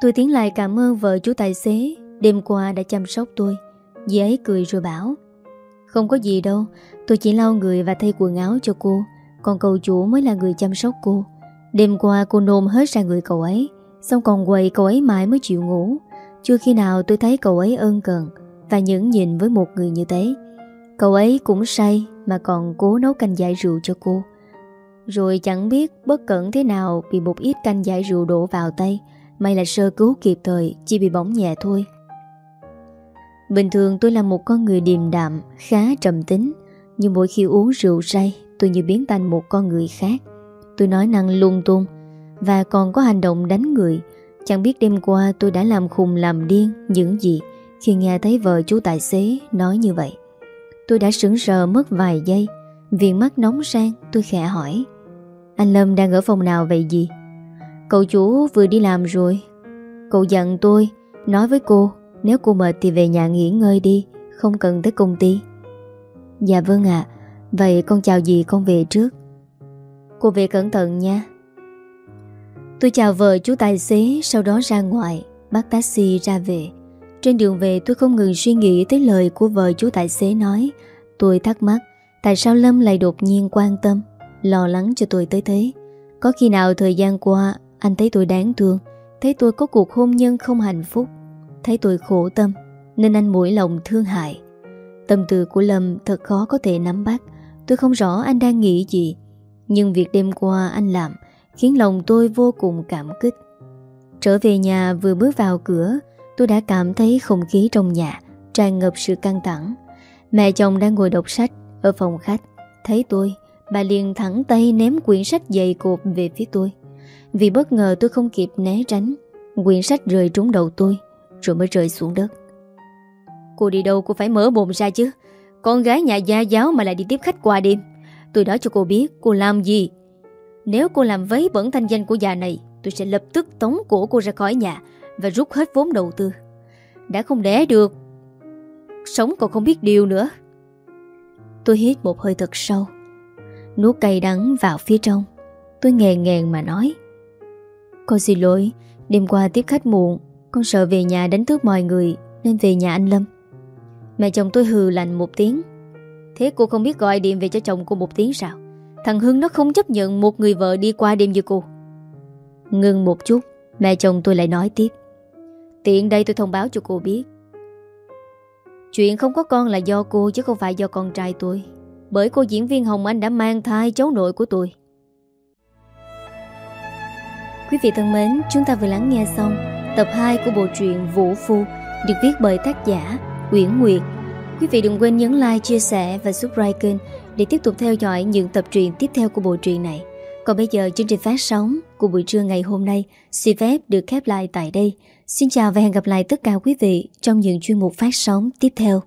Tôi tiến lại cảm ơn vợ chú tài xế. Đêm qua đã chăm sóc tôi. Dì ấy cười rồi bảo, Không có gì đâu, Tôi chỉ lau người và thay quần áo cho cô. Còn cậu chủ mới là người chăm sóc cô. Đêm qua cô nôn hết ra người cậu ấy, Xong còn quầy cậu ấy mãi mới chịu ngủ. Chưa khi nào tôi thấy cậu ấy ơn cần Và nhẫn nhìn với một người như thế. Cậu ấy cũng say Mà còn cố nấu canh giải rượu cho cô. Rồi chẳng biết bất cẩn thế nào Bị một ít canh giải rượu đổ vào tay. May là sơ cứu kịp thời, Chỉ bị bỏng nhẹ thôi. Bình thường tôi là một con người điềm đạm, Khá trầm tính. Nhưng mỗi khi uống rượu say, Tôi như biến thành một con người khác. Tôi nói năng lung tung Và còn có hành động đánh người. Chẳng biết đêm qua tôi đã làm khùng làm điên Những gì Khi nghe thấy vợ chú tài xế nói như vậy. Tôi đã sững sờ mất vài giây Viện mắt nóng sang tôi khẽ hỏi. Anh Lâm đang ở phòng nào vậy gì Cậu chủ vừa đi làm rồi. Cậu dặn tôi, Nói với cô, Nếu cô mệt thì về nhà nghỉ ngơi đi, Không cần tới công ty. Dạ vâng ạ. Vậy con chào dì con về trước. Cô về cẩn thận nha. Tôi chào vợ chú tài xế, Sau đó ra ngoài, Bắt taxi ra về. Trên đường về tôi không ngừng suy nghĩ tới lời của vợ chú tài xế nói. Tôi thắc mắc, Tại sao Lâm lại đột nhiên quan tâm? Lo lắng cho tôi tới thế. Có khi nào thời gian qua, anh thấy tôi đáng thương, Thấy tôi có cuộc hôn nhân không hạnh phúc, Thấy tôi khổ tâm, Nên anh mũi lòng thương hại. Tâm tư của Lâm thật khó có thể nắm bắt. Tôi không rõ anh đang nghĩ gì, Nhưng việc đêm qua anh làm Khiến lòng tôi vô cùng cảm kích. Trở về nhà vừa bước vào cửa, Tôi đã cảm thấy không khí trong nhà Tràn ngập sự căng thẳng. Mẹ chồng đang ngồi đọc sách Ở phòng khách, Thấy tôi Bà liền thẳng tay ném quyển sách dày cột về phía tôi. Vì bất ngờ tôi không kịp né tránh Quyển sách rơi trúng đầu tôi Rồi mới rơi xuống đất. Cô đi đâu cô phải mở bụng ra chứ. Con gái nhà gia giáo mà lại đi tiếp khách qua đêm. Tôi nói cho cô biết cô làm gì. Nếu cô làm vấy bẩn thanh danh của già này Tôi sẽ lập tức tống cổ cô ra khỏi nhà Và rút hết vốn đầu tư. Đã không đẻ được Sống còn không biết điều nữa. Tôi hít một hơi thật sâu Nuốt cay đắng vào phía trong. Tôi nghèn nghèn mà nói, con xin lỗi, Đêm qua tiếp khách muộn, Con sợ về nhà đánh thức mọi người, Nên về nhà anh Lâm. Mẹ chồng tôi hừ lạnh một tiếng, Thế cô không biết gọi điện về cho chồng cô một tiếng sao? Thằng Hưng nó không chấp nhận Một người vợ đi qua đêm như cô. Ngưng một chút, Mẹ chồng tôi lại nói tiếp, Tiện đây tôi thông báo cho cô biết. Chuyện không có con là do cô Chứ không phải do con trai tôi. Bởi cô diễn viên Hồng Anh đã mang thai cháu nội của tôi Quý vị thân mến Chúng ta vừa lắng nghe xong Tập 2 của bộ truyện Vũ Phu Được viết bởi tác giả Nguyễn Nguyệt Quý vị đừng quên nhấn like, chia sẻ và subscribe kênh Để tiếp tục theo dõi những tập truyện tiếp theo của bộ truyện này Còn bây giờ chương trình phát sóng của buổi trưa ngày hôm nay xin phép được khép lại tại đây. Xin chào và hẹn gặp lại tất cả quý vị trong những chuyên mục phát sóng tiếp theo.